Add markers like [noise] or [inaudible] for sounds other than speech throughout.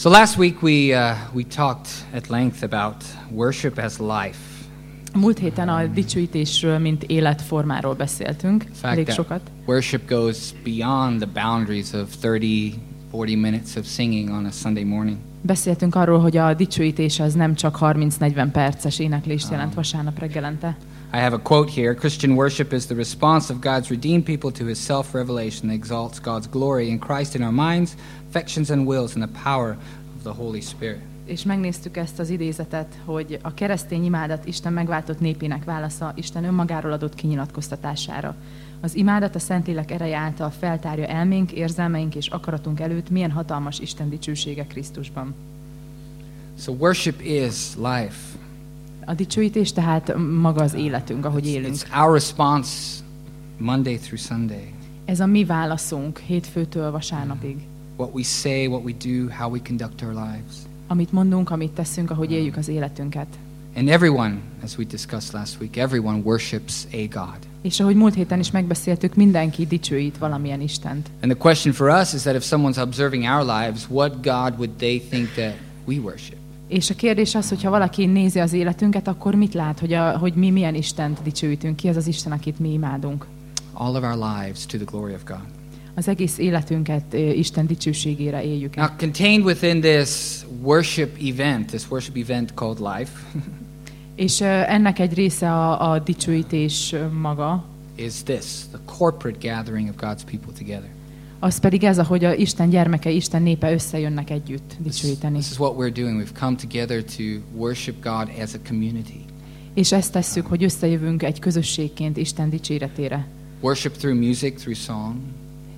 So last week we, uh, we talked at length about worship as life. Múlt héten a dicsőítésről, mint életformáról beszéltünk, fact elég sokat. worship goes beyond the boundaries of 30, 40 minutes of singing on a Sunday morning. Beszéltünk arról, hogy a dicsőítés az nem csak 30-40 perces éneklést jelent vasárnap reggelente. I have a quote here Christian worship is the response of God's redeemed people to his self revelation that exalts God's glory in Christ in our minds, affections, and wills in the power of the Holy Spirit. És megnéztük ezt az idézetet, hogy a keresztény imádat Isten megváltott népének válasza Isten önmagáról adott kinyilatkoztatására. Az imádat a Szentlélek ereje által feltárja elménk, érzelmeink és akaratunk előtt, milyen hatalmas Isten dicsősége Krisztusban. So, worship is life. A dicsőítés tehát maga az életünk, ahogy élünk. It's our response Monday through Sunday. Ez a mi válaszunk hétfőtől vasárnapig. What we say, what we do, how we conduct our lives. Amit mondunk, amit teszünk, ahogy éljük az életünket. And everyone, as we discussed last week, everyone worships a God. És ahogy múlt héten is megbeszéltük, mindenki dicsőít valamilyen Istent. And the question for us is that if someone's observing our lives, what God would they think that we worship? És a kérdés az, hogy ha valaki nézi az életünket, akkor mit lát, hogy, a, hogy mi milyen Istent dicsőítünk, ki az az Isten, akit mi imádunk. All of our lives to the glory of God. Az egész életünket Isten dicsőségére éljük Now, contained within this worship event, this worship event called life, [laughs] És ennek egy része a, a dicsőítés maga, is this the corporate gathering of God's people together. Az pedig ez, ahogy a Isten gyermeke, Isten népe összejönnek együtt This, dicsőíteni. this is what we're doing. We've come together to worship God as a community. És ezt tesszük, hogy összejövünk egy közösségként Isten dicséretére. Worship through music, through song,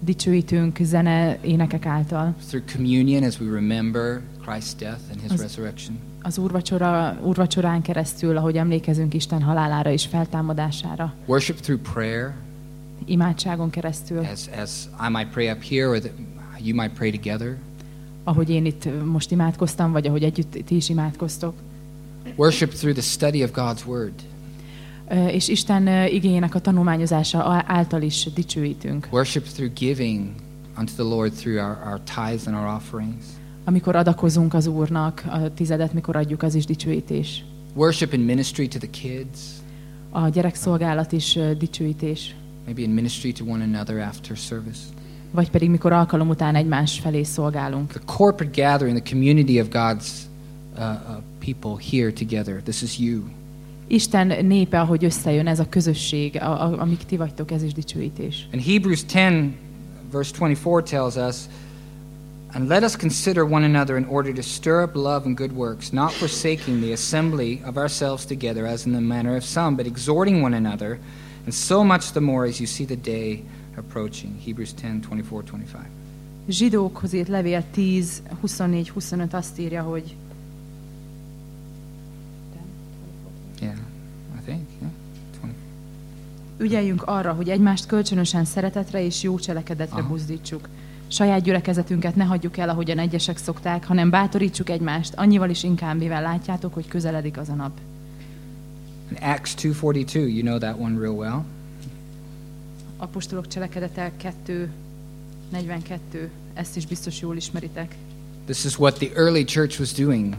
Dicsőítünk zene, énekek által. through communion as we remember Christ's death and his Az- resurrection. Az úrvacsora, úrvacsorán keresztül, ahogy emlékezünk Isten halálára és feltámadására. Worship through prayer, Imádságon keresztül, as, as I might pray up here or that you might pray together. ahogy én itt most imádkoztam, vagy ahogy együtt ti is imádkoztok. Worship through the study of God's Word. És Isten igényének a tanulmányozása által is dicsőítünk. Worship through giving unto the Lord through our, our tithes and our offerings. Amikor adakozunk az Úrnak, a tizedet, mikor adjuk, az is dicsőítés. Worship in ministry to the kids, A gyerekszolgálat is dicsőítés. Maybe in ministry to one another after service. Vagy pedig mikor alkalom után egymás felé szolgálunk. The corporate gathering, the community of God's uh, uh, people here together. This is you. Isten népe, ahogy összejön, ez a közösség, a, a, amik ti vagytok, ez is dicsőítés. And Hebrews 10, verse 24 tells us, And let us consider one another in order to stir up love and good works, not forsaking the assembly of ourselves together as in the manner of some, but exhorting one another, and so much the more as you see the day approaching. Hebrews 10, 24, 25. Zsidókhoz írt levél 10, 24-25 azt írja, hogy Yeah, I think. Yeah. 20. ügyeljünk arra, hogy egymást kölcsönösen szeretetre és jó cselekedetre Aha. buzdítsuk. Saját gyülekezetünket ne hagyjuk el, ahogyan egyesek szokták, hanem bátorítsuk egymást, annyival is inkább, mivel látjátok, hogy közeledik az a nap. In Acts 2.42, you know that one real well. Apostolok cselekedete 2, 42, ezt is biztos jól ismeritek. This is what the early church was doing.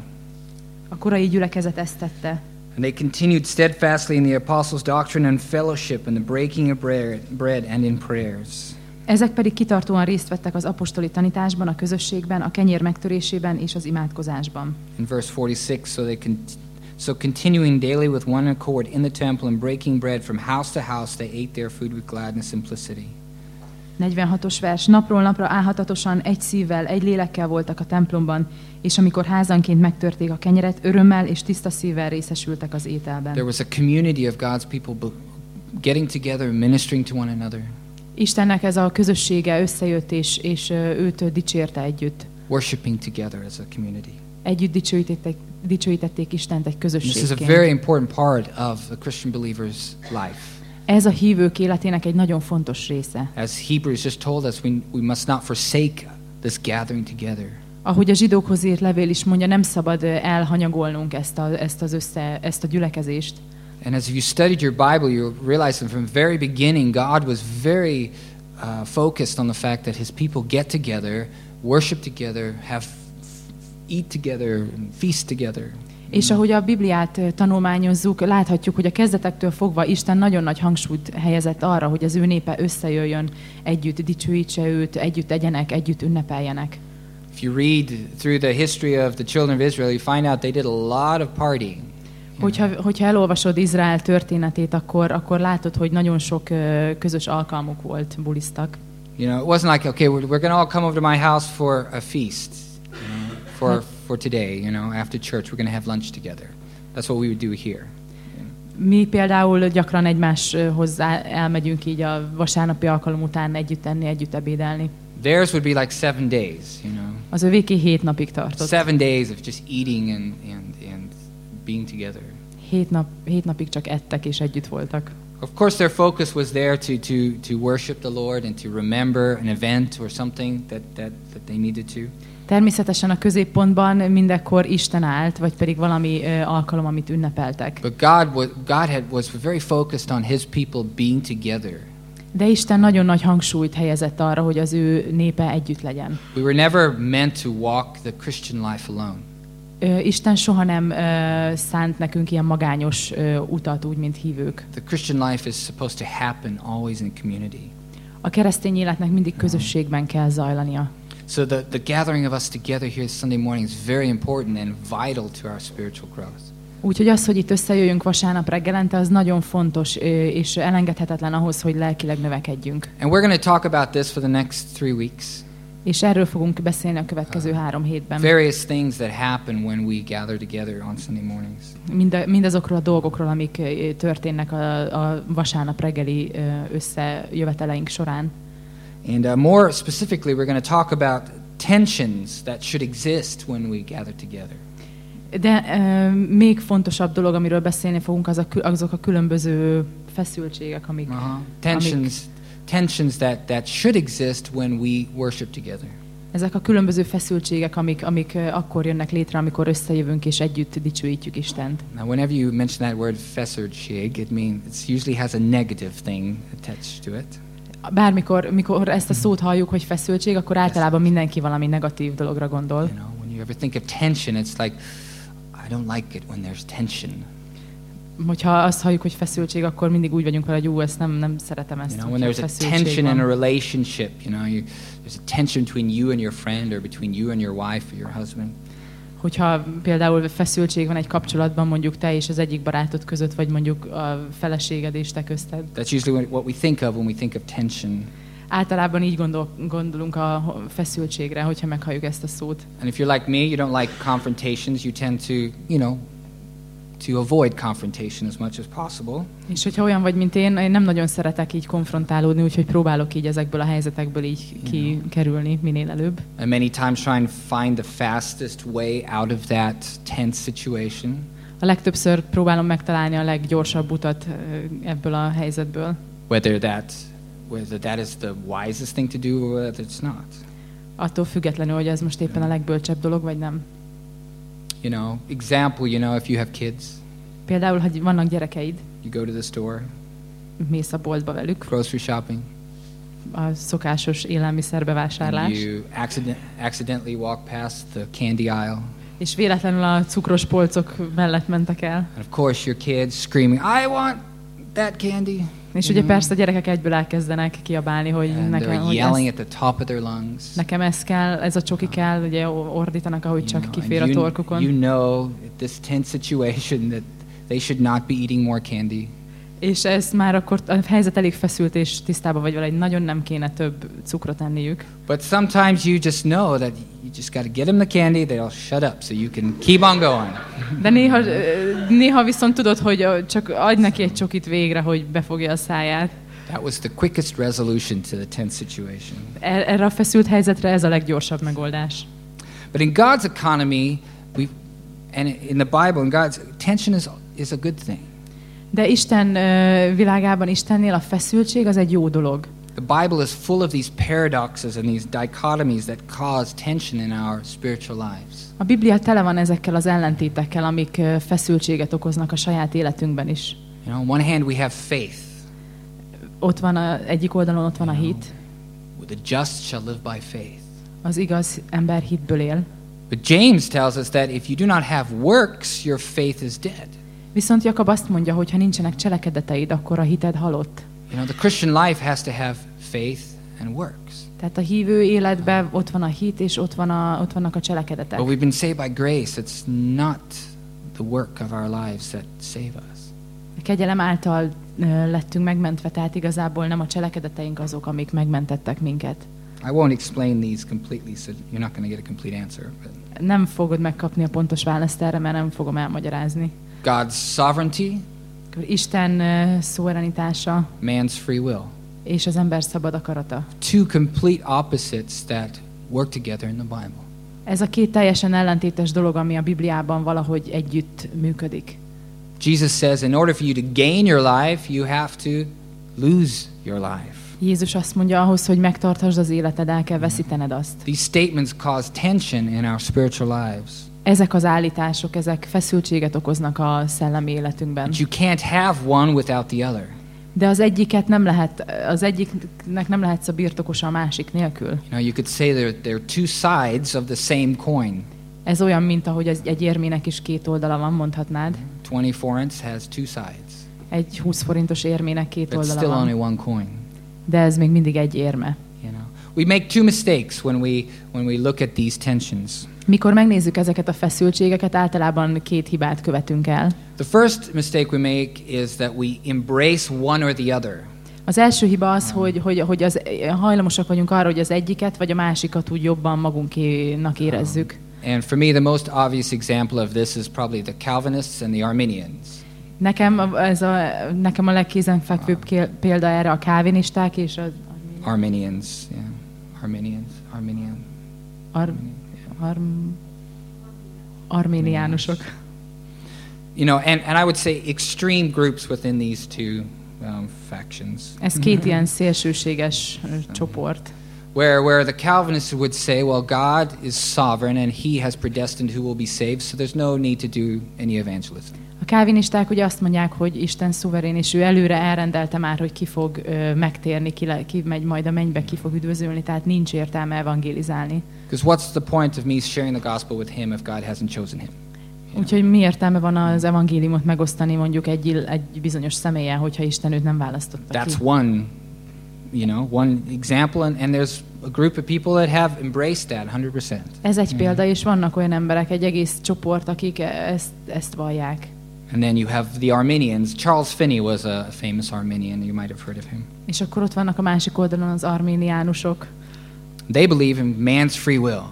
A korai gyülekezet ezt tette, And they continued steadfastly in the apostles' doctrine and fellowship, and the breaking of bread, and in prayers. Ezek pedig kitartóan részt vettek az apostoli tanításban, a közösségben, a kenyér megtörésében és az imádkozásban. In verse 46, so they so continuing daily with one accord in the temple and breaking bread from house to house, they ate their food with gladness and simplicity. 46-os vers. Napról napra álhatatosan egy szívvel, egy lélekkel voltak a templomban, és amikor házanként megtörték a kenyeret, örömmel és tiszta szívvel részesültek az ételben. There was a community of God's people getting together, ministering to one another, Istennek ez a közössége összejött, és, és őt dicsérte együtt. worshiping together as a community. Együtt dicsőítették, dicsőítették Istent egy And this is a közösségként. very important part of a Christian believer's life. Ez a hívők életének egy nagyon fontos része. As Hebrews just told us, we, we must not forsake this gathering together. Ahogy a zsidókhoz írt levél is mondja, nem szabad elhanyagolnunk ezt, a, ezt, az össze, ezt a gyülekezést. And as you studied your Bible, you realize that from the very beginning, God was very uh, focused on the fact that His people get together, worship together, have eat together and feast together. És ahogy a Bibliát tanulmányozzuk, láthatjuk, hogy a kezdetektől fogva Isten nagyon nagy hangsúlyt helyezett arra, hogy az ő népe összejöjjön, együtt dicsőítse őt, együtt egyenek, együtt ünnepeljenek. If you read through the history of the children of Israel, you find out they did a lot of partying. Hogyha, hogyha elolvasod Izrael történetét, akkor, akkor látod, hogy nagyon sok közös alkalmuk volt, bulisztak. You know, it wasn't like, okay, we're, we're going to all come over to my house for a feast, for, for today, you know, after church, we're going to have lunch together. That's what we would do here. Mi például gyakran egymáshoz elmegyünk így a vasárnapi alkalom után együtt enni, együtt ebédelni. Theirs would be like seven days, you know, Az övéké hét napig tartott. seven days of just eating and, and, and being together. Hét, nap, hét napig csak ettek és együtt voltak. Of course, their focus was there to, to, to worship the Lord and to remember an event or something that, that, that they needed to. Természetesen a középpontban mindekkor Isten állt, vagy pedig valami alkalom, amit ünnepeltek. But God, was, God had, was very focused on His people being together. De Isten nagyon nagy hangsúlyt helyezett arra, hogy az ő népe együtt legyen. We were never meant to walk the Christian life alone. Isten soha nem ö, szánt nekünk ilyen magányos ö, utat, úgy, mint hívők. The Christian life is supposed to happen always in community. A keresztény életnek mindig közösségben kell zajlania. So the, the gathering of us together here Sunday morning is very important and vital to our spiritual growth. Úgyhogy az, hogy itt összejöjjünk vasárnap reggelente, az nagyon fontos és elengedhetetlen ahhoz, hogy lelkileg növekedjünk. And we're going to talk about this for the next three weeks. És erről fogunk beszélni a következő három hétben. Various things that happen when we gather together on Sunday mornings. Mind, mindazokról a dolgokról, amik történnek a, a vasárnap reggeli összejöveteleink során. And uh, more specifically, we're going to talk about tensions that should exist when we gather together. De ö, még fontosabb dolog, amiről beszélni fogunk, az a, azok a különböző feszültségek, amik, Uh-huh. Tensions, tensions that, that should exist when we worship together. ezek a különböző feszültségek, amik, amik akkor jönnek létre, amikor összejövünk és együtt dicsőítjük Istent. Now, whenever you mention that word fessardsig, it means it usually has a negative thing attached to it. Bármikor, mikor ezt a szót halljuk, hogy feszültség, akkor általában mindenki valami negatív dologra gondol. You know, when you ever think of tension, it's like, I don't like it when there's tension. Hogyha azt halljuk, hogy feszültség, akkor mindig úgy vagyunk vele, hogy ú, ezt nem, nem szeretem ezt, You know, when there's a tension in a van. relationship, you know, you, there's a tension between you and your friend or between you and your wife or your husband. Hogyha például feszültség van egy kapcsolatban, mondjuk te és az egyik barátod között, vagy mondjuk a feleséged és te közted. That's usually what- we think of when we think of tension. Általában így gondol, gondolunk a feszültségre, hogyha meghalljuk ezt a szót. And if you're like me, you don't like confrontations, you tend to, you know, to avoid confrontation as much as possible. És hogyha olyan vagy, mint én, én nem nagyon szeretek így konfrontálódni, úgyhogy próbálok így ezekből a helyzetekből így kikerülni minél előbb. And many times try and find the fastest way out of that tense situation. A legtöbbször próbálom megtalálni a leggyorsabb utat ebből a helyzetből. Whether that, whether that is the wisest thing to do or whether it's not. Attól függetlenül, hogy ez most éppen a legbölcsebb dolog, vagy nem. You know, example, you know, if you have kids, Például, hogy vannak gyerekeid, you go to the store, mész a boltba velük, grocery shopping, a szokásos élelmiszerbevásárlás, and you accident, accidentally walk past the candy aisle. és véletlenül a cukros polcok mellett mentek el. And of course, your kids screaming, I want that candy. És ugye persze a gyerekek egyből elkezdenek kiabálni, hogy nekem, hogy yelling ez, at the top of their lungs. nekem ez kell, ez a csoki kell, ugye ordítanak, ahogy csak know, kifér a torkukon. you know, this tense situation, that they should not be eating more candy. És ez már akkor a helyzet elég feszült, és tisztában vagy vele, hogy nagyon nem kéne több cukrot enniük. But sometimes you just know that just got to get them the candy, they'll shut up so you can keep on going. De néha, néha viszont tudod, hogy csak adj neki egy csokit végre, hogy befogja a száját. That was the quickest resolution to the tense situation. Er- Erre a feszült helyzetre ez a leggyorsabb megoldás. But in God's economy, we, and in the Bible, in God's tension is, is a good thing. De Isten ö, világában, Istennél a feszültség az egy jó dolog. The Bible is full of these paradoxes and these dichotomies that cause tension in our spiritual lives. A Biblia tele van ezekkel az ellentétekkel, amik feszültséget okoznak a saját életünkben is. You know, on one hand, we have faith. Ott van a, egyik oldalon ott van a hit, The just shall live by faith. az igaz ember hitből él. But James tells us that if you do not have works, your faith is dead. Viszont Jakab azt mondja, hogy ha nincsenek cselekedeteid, akkor a hited halott. You know, the Christian life has to have faith and works. Tehát a hívő életben ott van a hit, és ott, van a, ott vannak a cselekedetek. But we've been saved by grace. It's not the work of our lives that save us. A kegyelem által lettünk megmentve, tehát igazából nem a cselekedeteink azok, amik megmentettek minket. I won't explain these completely, so you're not going to get a complete answer. But Nem fogod megkapni a pontos választ erre, mert nem fogom elmagyarázni. God's sovereignty, Isten szuverenitása man's free will. és az ember szabad akarata. Two complete opposites that work together in the Bible. Ez a két teljesen ellentétes dolog, ami a Bibliában valahogy együtt működik. Jesus says, in order for you to gain your life, you have to lose your life. Jézus azt mondja, ahhoz, hogy megtartasd az életed, el kell veszítened azt. These statements cause tension in our spiritual lives. Ezek az állítások, ezek feszültséget okoznak a szellemi életünkben. But you can't have one without the other. De az egyiket nem lehet, az egyiknek nem lehetsz a birtokosa a másik nélkül. You know, you could say they're, they're two sides of the same coin. Ez olyan, mint ahogy az, egy érmének is két oldala van, mondhatnád. 20 forints has two sides, Egy 20 forintos érmének két but oldala still only van. one coin. De ez még mindig egy érme. You know, we make two mistakes when we when we look at these tensions. Mikor megnézzük ezeket a feszültségeket, általában két hibát követünk el. The first mistake we make is that we embrace one or the other. Az első hiba az, hogy, hogy, hogy az, hajlamosak vagyunk arra, hogy az egyiket vagy a másikat úgy jobban magunkénak érezzük. And for me, the most obvious example of this is probably the Calvinists and the Arminians. Nekem, ez a, nekem a legkézenfekvőbb ké- példa erre a kávinisták és az Arminians, yeah, Arminians, Arminian. ar, ar, arméniánusok. You know, and, and I would say extreme groups within these two um, factions, Ez két ilyen szélsőséges ö, csoport. where where the Calvinists would say, well, God is sovereign and He has predestined who will be saved, so there's no need to do any evangelism. A kávinisták ugye azt mondják, hogy Isten szuverén, és ő előre elrendelte már, hogy ki fog megtérni, ki, le, ki megy majd a mennybe, ki fog üdvözölni, tehát nincs értelme evangélizálni. Because what's the point of me sharing the gospel with Him if God hasn't chosen Him? Úgyhogy mi értelme van az evangéliumot megosztani mondjuk egy, egy bizonyos személyen, hogyha Isten őt nem választotta That's ki. one, you know, one example, and, and there's a group of people that have embraced that 100%. Ez egy példa, és vannak olyan emberek, egy egész csoport, akik ezt, ezt vallják. And then you have the Armenians. Charles Finney was a famous Armenian. You might have heard of him. És akkor ott vannak a másik oldalon az arméniánusok. They believe in man's free will.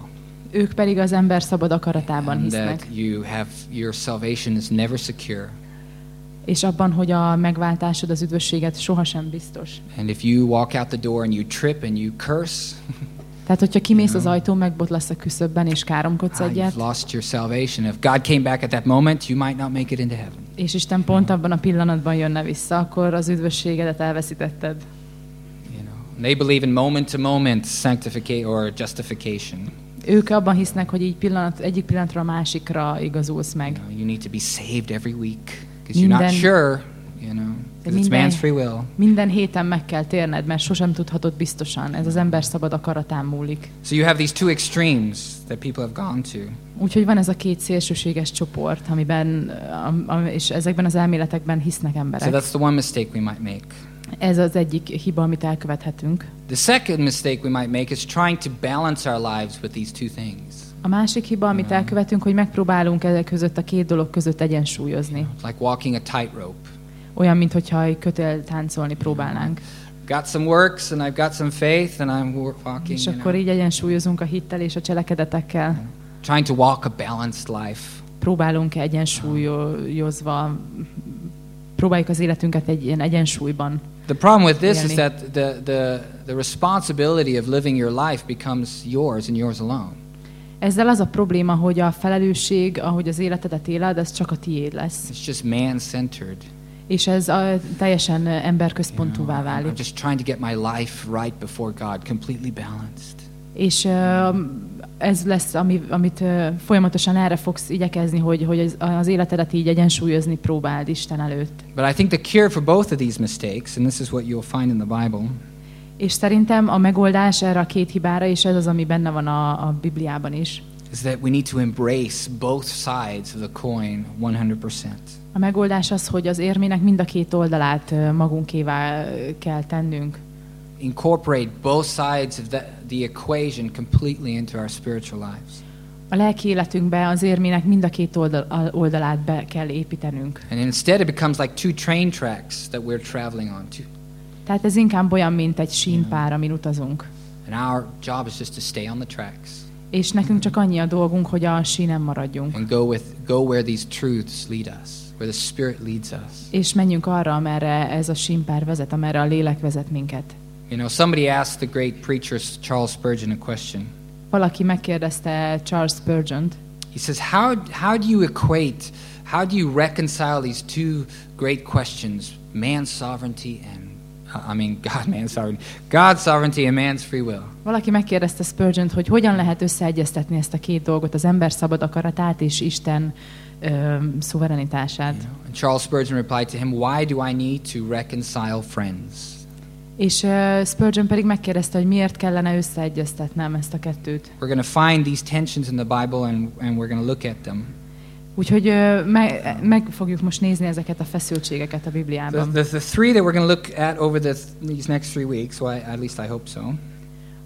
Ők pedig az ember szabad akaratában and hisznek. that you have your salvation is never secure. És abban, hogy a megváltásod, az üdvösséget sohasem biztos. And if you walk out the door and you trip and you curse, [laughs] Tehát, hogyha kimész az ajtón, megbotlasz a küszöbben, és káromkodsz ah, egyet, you've lost your salvation. If God came back at that moment, you might not make it into heaven. és Isten pont abban a pillanatban jönne vissza, akkor az üdvösségedet elveszítetted. You know, they believe in moment to moment sanctification or justification. Ők abban hisznek, hogy így pillanat, egyik pillanatra a másikra igazulsz meg. You, know, you need to be saved every week because you're not sure. Know, 'cause it's minden- man's free will. Minden héten meg kell térned, mert sosem tudhatod biztosan. Ez az ember szabad akaratán múlik. So you have these two extremes that people have gone to. Úgyhogy van ez a két szélsőséges csoport, amiben, am- am- és ezekben az elméletekben hisznek So emberek. that's the one mistake we might make. Ez az egyik hiba, amit elkövethetünk. The second mistake we might make is trying to balance our lives with these two things. A másik hiba, amit elkövetünk, hogy megpróbálunk ezek között a két dolog között egyensúlyozni. It's like walking a tightrope. Olyan, mintha egy kötél táncolni próbálnánk. Got some works and I've got some faith and I'm walking, És you akkor know, így egyensúlyozunk a hittel és a cselekedetekkel. trying to walk a balanced life. Próbálunk egyensúlyozva, próbáljuk az életünket egy ilyen egyensúlyban. The problem with this is that the, the, the responsibility of living your life becomes yours and yours alone. Ezzel az a probléma, hogy a felelősség, ahogy az életedet éled, ez csak a tiéd lesz. It's just man-centered. És ez a, teljesen emberközpontúvá I'm válik. just trying to get my life right before God, completely balanced. És ö, ez lesz, ami, amit ö, folyamatosan erre fogsz igyekezni, hogy, hogy az, az életedet így egyensúlyozni próbáld Isten előtt. But I think the cure for both of these mistakes, and this is what you'll find in the Bible, És szerintem a megoldás erre a két hibára, és ez az, ami benne van a, a Bibliában is, is that we need to embrace both sides of the coin 100%. A megoldás az, hogy az érmének mind a két oldalát magunkévá kell tennünk. Incorporate both sides of the, the equation completely into our spiritual lives. A lelki életünkbe az érmének mind a két oldal, oldalát be kell építenünk. And instead, it becomes like two train tracks that we're traveling on. Two, Tehát ez inkább olyan, mint egy sínpár, amin utazunk. and our job is just to stay on the tracks És nekünk csak annyi a dolgunk, hogy a sínen maradjunk. and go with go where these truths lead us, where the Spirit leads us. És menjünk arra, amerre ez a sínpár vezet, amerre a lélek vezet minket. You know, somebody asked the great preacher Charles Spurgeon a question. Valaki megkérdezte Charles Spurgeon-t, He says, "How how do you equate? How do you reconcile these two great questions: man's sovereignty and uh, I mean [laughs] God, man's sovereignty, God's sovereignty and man's free will?" Valaki megkérdezte spurgeon hogy hogyan lehet összeegyeztetni ezt a két dolgot, az ember szabad akaratát és Isten ö, szuverenitását. You know? And Charles Spurgeon replied to him, "Why do I need to reconcile friends?" És uh, Spurgeon pedig megkérdezte, hogy miért kellene összeegyeztetnem ezt a kettőt. We're going to find these tensions in the Bible, and, and we're going to look at them. Úgyhogy uh, meg, meg fogjuk most nézni ezeket a feszültségeket a The, Bibliában. the, the three that we're going to look at over the, these next three weeks, well, at least I hope so.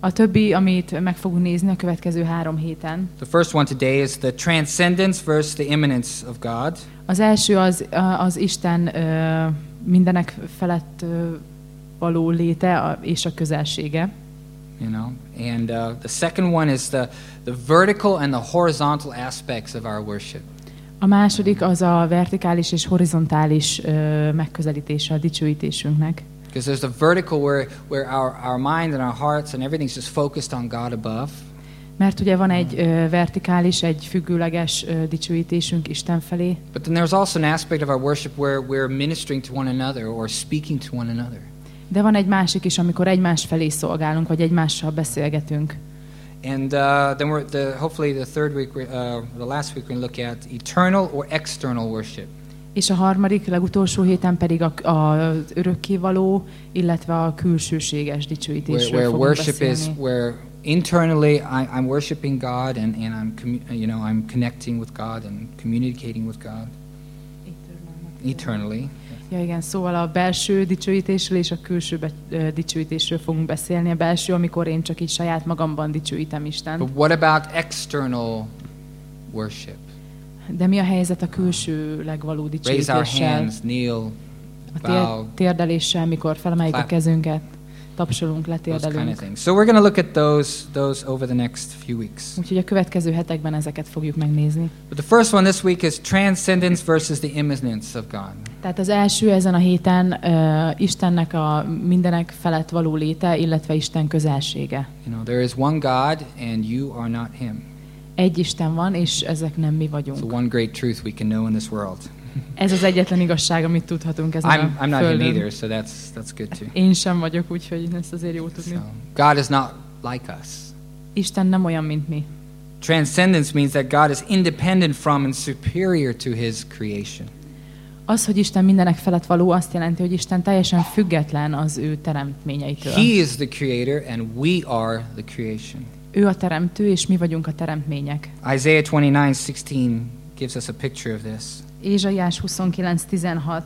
A többi, amit meg fogunk nézni a következő három héten. The first one today is the transcendence versus the immanence of God. Az első az, az Isten mindenek felett való léte és a közelsége. You know, and uh, the second one is the, the vertical and the horizontal aspects of our worship. A második az a vertikális és horizontális ö, megközelítése a dicsőítésünknek. Because there's the vertical where, where our, our mind and our hearts and everything's just focused on God above. Mert ugye van egy ö, vertikális, egy függőleges ö, dicsőítésünk Isten felé, But then there's also an aspect of our worship where we're ministering to one another or speaking to one another. de van egy másik is, amikor egymás felé szolgálunk, vagy egymással beszélgetünk. And uh, then we're the, hopefully the third week, we- uh, the last week, to look at eternal or external worship. És a harmadik, legutolsó héten pedig a, a, az örökkévaló, illetve a külsőséges Where, dicsőítésről where fogunk worship is beszélni. where internally I, I'm worshiping God and, and I'm you know I'm connecting with God and communicating with God eternally. Ja igen, szóval a belső dicsőítésről és a külső be, ö, dicsőítésről fogunk beszélni. A belső, amikor én csak így saját magamban dicsőítem But Istent. what about external worship? De mi a helyzet a külsőleg való Raise our dicsőítéssel? hands, kneel, A térdeléssel, mikor felemeljük a clap. kezünket, tapsolunk, kind of letérdelünk. things. So we're going to look at those those over the next few weeks. Úgyhogy a következő hetekben ezeket fogjuk megnézni. But the first one this week is transcendence versus the immanence of God. Tehát az első ezen a héten uh, Istennek a mindenek felett való léte, illetve Isten közelsége. You know, there is one God and you are not him. Egy Isten van, és ezek nem mi It's vagyunk. the one great truth we can know in this world. Ez az egyetlen igazság, amit tudhatunk ezen I'm, a I'm not him either, so that's that's good too. Én sem vagyok, úgyhogy ezt azért jó tudni. So, God is not like us. Isten nem olyan, mint mi. Transcendence means that God is independent from and superior to his creation. Az, hogy Isten mindenek felett való, azt jelenti, hogy Isten teljesen független az ő teremtményeitől. He is the creator and we are the creation. Ő a teremtő, és mi vagyunk a teremtmények. Isaiah 29:16 gives us a picture of this. Ézsaiás 29.16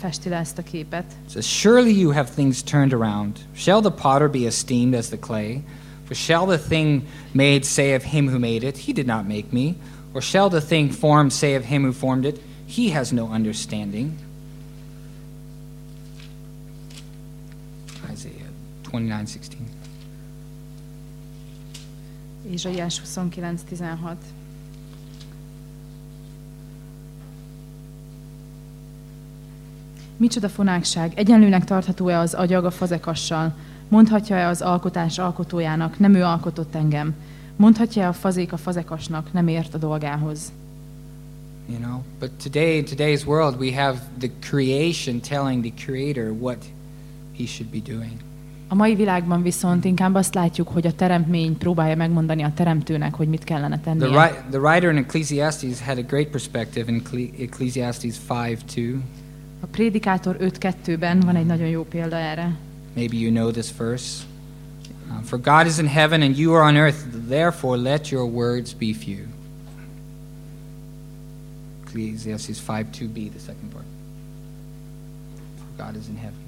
festi le ezt a képet. Says, Surely you have things turned around. Shall the potter be esteemed as the clay? For shall the thing made say of him who made it, He did not make me? Or shall the thing formed say of him who formed it, He has no understanding? Isaiah 29:16. Ézsaiás 29.16 Micsoda fonákság, egyenlőnek tartható-e az agyag a fazekassal? Mondhatja-e az alkotás alkotójának, nem ő alkotott engem? Mondhatja-e a fazék a fazekasnak, nem ért a dolgához? You know, but today in today's world we have the creation telling the creator what he should be doing. A mai világban viszont inkább azt látjuk, hogy a teremtmény próbálja megmondani a teremtőnek, hogy mit kellene The, tennie. ri- the writer in Ecclesiastes had a great perspective in Cle- Ecclesiastes 5:2. A Prédikátor 5.2-ben van egy nagyon jó példa erre. Maybe you know this verse. Uh, For God is in heaven and you are on earth, therefore let your words be few. Ecclesiastes 5 2b, the second part. For God is in heaven.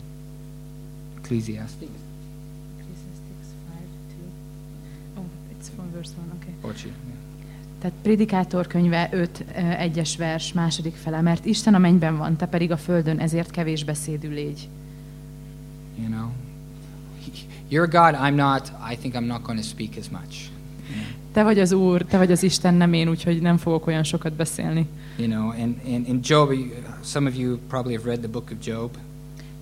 Ecclesiastes. It's from verse one, okay. Bocsi. Tehát Prédikátor könyve 5 egyes vers, második fele, mert Isten a mennyben van, te pedig a földön, ezért kevés beszédű légy. You know? You're God, I'm not. I think I'm not going to speak as much. Te vagy az Úr, te vagy az Isten, nem én, úgyhogy nem fogok olyan sokat beszélni. You know, and, and in Job, some of you probably have read the book of Job.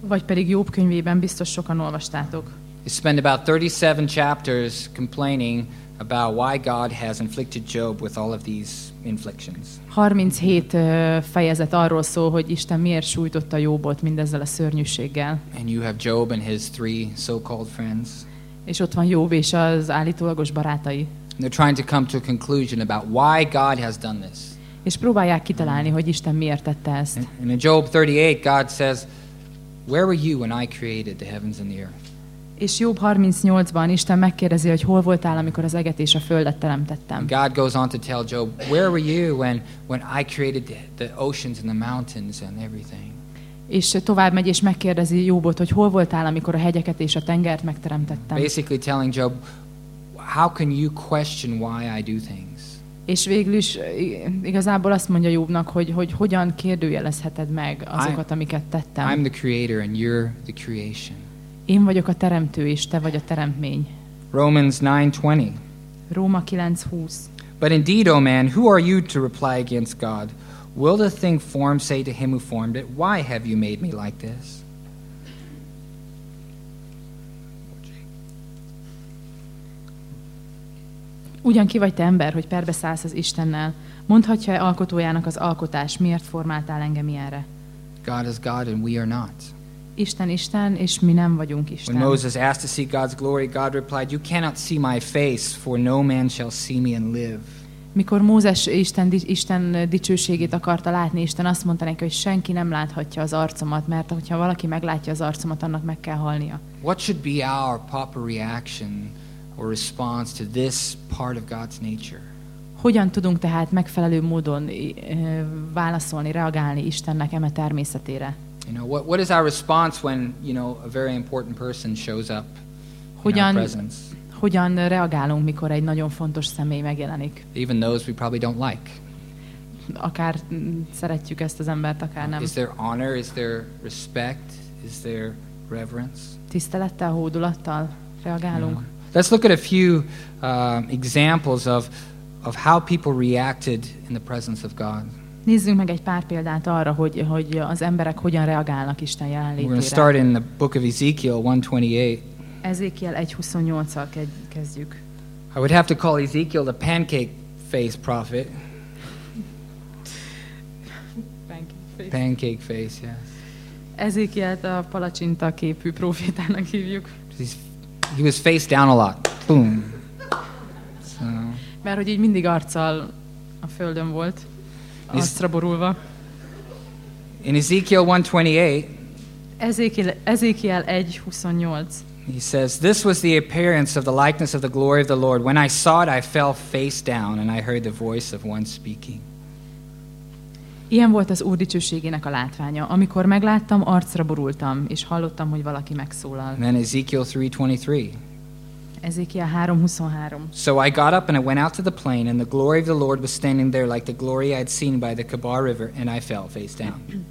Vagy pedig Jobb könyvében biztos sokan olvastátok. You spend about 37 chapters complaining about why God has inflicted Job with all of these inflictions. 37 ö, fejezet arról szól, hogy Isten miért sújtotta Jobbot mindezzel a szörnyűséggel. And you have Job and his three so called friends. És ott van Jobb és az állítólagos barátai. And they're trying to come to a conclusion about why God has done this. És próbálják kitalálni, hogy Isten miért tette ezt. And in Job 38, God says, Where were you when I created the heavens and the earth? És Jobb 38-ban Isten megkérdezi, hogy hol voltál, amikor az eget és a földet teremtettem. God goes on to tell Job, Where were you when, when I created the, the oceans and the mountains and everything? És tovább megy és megkérdezi Jobbot, hogy hol voltál, amikor a hegyeket és a tengert megteremtettem. Basically telling Job, How can you question why I do things? És végül is igazából azt mondja Jobbnak, hogy, hogy hogyan kérdőjelezheted meg azokat, amiket tettem. I'm the creator and you're the creation. Én vagyok a teremtő, és te vagy a teremtmény. Romans 9:20. Róma 9.20. But indeed, O man, who are you to reply against God? Will the thing formed say to him who formed it, Why have you made me like this? Ugyan ki vagy te ember, hogy perbeszállsz az Istennel? Mondhatja-e alkotójának az alkotás, miért formáltál engem ilyenre? God is God and we are not. Isten Isten, és mi nem vagyunk When Isten. Moses asked to see God's glory, God replied, You cannot see my face, for no man shall see me and live. Mikor Mózes Isten, Isten dicsőségét akarta látni, Isten azt mondta neki, hogy senki nem láthatja az arcomat, mert hogyha valaki meglátja az arcomat, annak meg kell halnia. What should be our proper reaction or response to this part of God's nature? Hogyan tudunk tehát megfelelő módon ö, válaszolni, reagálni Istennek eme természetére? You know, what, what is our response when, you know, a very important person shows up in our Hogyan, presence? hogyan reagálunk, mikor egy nagyon fontos személy megjelenik? Even those we probably don't like. Akár mm, szeretjük ezt az embert, akár nem. Is there honor? Is there respect? Is there reverence? Tisztelettel, hódulattal reagálunk? Let's look at a few um, examples of, of how people reacted in the presence of God. Nézzünk meg egy pár példát arra, hogy, hogy az emberek hogyan reagálnak Isten We're going to jelenlétére. start in the book of Ezekiel 128. Ezékiel 1.28-al kegy- kezdjük. I would have to call Ezekiel the pancake face prophet. Pancake face, yes. Ezékielt a palacsinta képű profétának hívjuk, He's, he was face down a lot. Boom. So, mert hogy így mindig arccal a földön volt, arcra borulva. in Ezekiel 128, Ezékiel, Ezékiel 1.28. he says, This was the appearance of the likeness of the glory of the Lord. When I saw it, I fell face down, and I heard the voice of one speaking. Ilyen volt az Úr dicsőségének a látványa. Amikor megláttam, arcra borultam, és hallottam, hogy valaki megszólal. And then Ezekiel 3:23. Ezékiel 3.23. So I got up and I went out to the plain, and the glory of the Lord was standing there like the glory I had seen by the Kabar River, and I fell face down. [clears throat]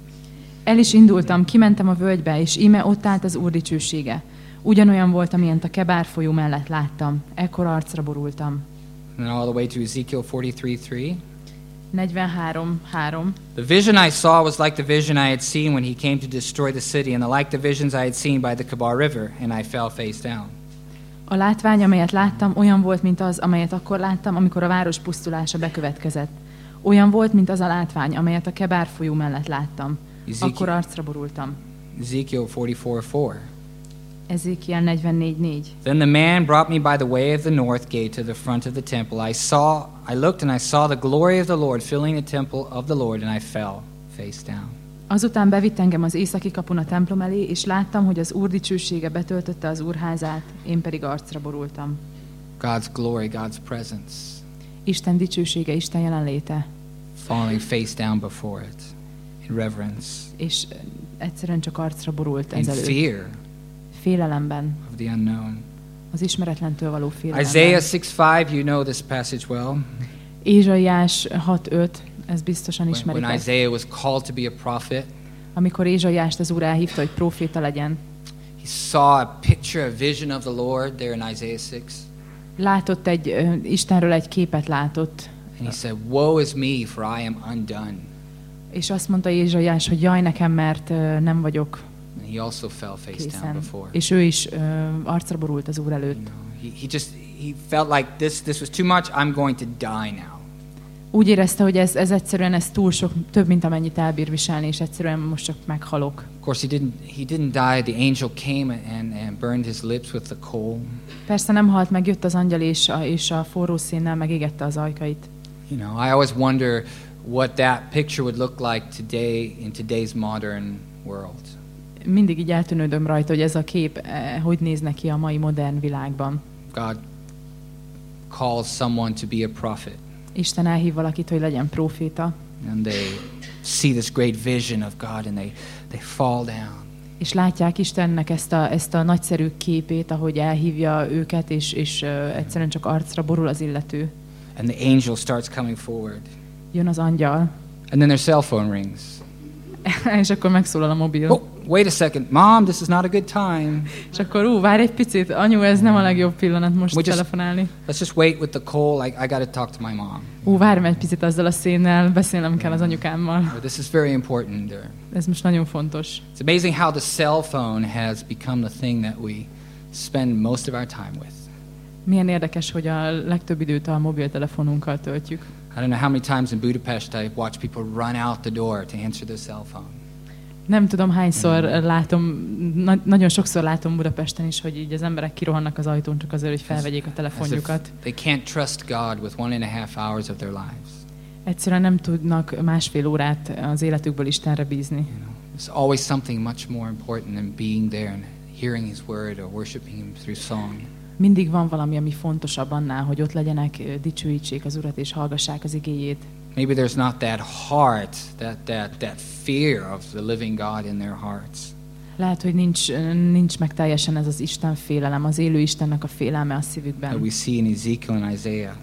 El is indultam, kimentem a völgybe, és ime ott állt az Úr dicsősége. Ugyanolyan volt, amilyent a Kebár folyó mellett láttam. Ekkor arcra borultam. And all the way to Ezekiel 43:3. 43.3. The vision I saw was like the vision I had seen when he came to destroy the city, and the like the visions I had seen by the Kabar River, and I fell face down. A látvány, amelyet láttam, olyan volt, mint az, amelyet akkor láttam, amikor a város pusztulása bekövetkezett. Olyan volt, mint az a látvány, amelyet a Kebár folyó mellett láttam. Ezekiel- Akkor arcra borultam. Ezekiel 44:4. Ezékiel 44.4. Then the man brought me by the way of the north gate to the front of the temple. I saw, I looked, and I saw the glory of the Lord filling the temple of the Lord, and I fell face down. Azután bevitt engem az északi kapun a templom elé, és láttam, hogy az Úr dicsősége betöltötte az Úrházát, én pedig arcra borultam. God's glory, God's presence, Isten dicsősége, Isten jelenléte, falling face down before it in reverence, és egyszerűen csak arcra borult in ezelőtt. fear Félelemben, of the unknown. az ismeretlentől való félelemben. Isaiah 6 5, you know this passage well. Ézsaiás 6.5, ez biztosan When, ismerik when ezt. Isaiah was called to be a prophet, Amikor Ézsaiást az Úr elhívta, hogy proféta legyen, he saw a picture, a vision of the Lord there in Isaiah 6. látott egy, ö, Istenről egy képet látott, And he said, Woe is me, for I am undone. és azt mondta Ézsaiás, hogy jaj nekem, mert ö, nem vagyok And he also fell face down készen. before. És ő is ö, arcra borult az Úr You előtt. know, he, he just he felt like this this was too much. I'm going to die now. Úgy érezte, hogy ez, ez egyszerűen ez túl sok, több, mint amennyit elbír viselni, és egyszerűen most csak meghalok. Of course, he didn't he didn't die. The angel came and, and burned his lips with the coal. Persze nem halt meg, jött az angyal, és a, és a forró szénnel megégette az ajkait. You know, I always wonder what that picture would look like today in today's modern world. Mindig így eltűnődöm rajta, hogy ez a kép eh, hogy néz neki a mai modern világban. God calls someone to be a prophet, Isten elhív valakit, hogy legyen proféta, and they see this great vision of God, and they they fall down. és látják Istennek ezt a, ezt a nagyszerű képét, ahogy elhívja őket, és, és uh, egyszerűen csak arcra borul az illető. And the angel starts coming forward, Jön az angyal, and then their cell phone rings. [laughs] és akkor megszólal a mobil. Oh, wait a second, Mom, this is not a good time. És akkor, ú, várj egy picit, anyu, ez nem a legjobb pillanat most We just- telefonálni. Let's just wait with the coal. I, I got to talk to my mom. Ú, várj egy picit azzal a szénnel, beszélnem kell az anyukámmal. Or, This is very important. Or, Ez most nagyon fontos. It's amazing how the cell phone has become the thing that we spend most of our time with. Milyen érdekes, hogy a legtöbb időt a mobiltelefonunkkal töltjük. I don't know how many times in Budapest I watch people run out the door to answer their cell phone. Nem tudom hányszor látom, na- nagyon sokszor látom Budapesten is, hogy így az emberek kirohannak az ajtón csak azért, hogy felvegyék a telefonjukat. they can't trust God with one and a half hours of their lives. Egyszerűen nem tudnak másfél órát az életükből Istenre bízni. You know, there's always something much more important than being there and hearing His word or worshiping Him through song. Mindig van valami, ami fontosabb annál, hogy ott legyenek, dicsőítsék az Urat és hallgassák az igéjét. Maybe there's not that heart, that, that, that fear of the living God in their hearts. Lehet, hogy nincs, nincs meg teljesen ez az Isten félelem, az élő Istennek a félelme a That szívükben, we see in Ezekiel and Isaiah.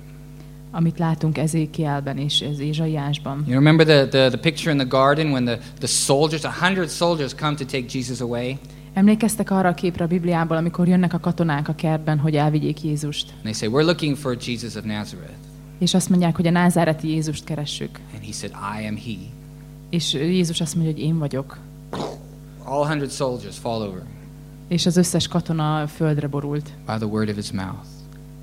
amit látunk Ezékielben és Ézsaiásban. You remember the, the, the picture in the garden when the, the soldiers, a hundred soldiers come to take Jesus away? Emlékeztek arra a képre a Bibliából, amikor jönnek a katonák a kertben, hogy elvigyék Jézust? And they say, We're looking for Jesus of Nazareth. És azt mondják, hogy a názáreti Jézust keressük. And he said, I am he. És Jézus azt mondja, hogy én vagyok. All hundred soldiers fall over És az összes katona földre borult. by the word of his mouth.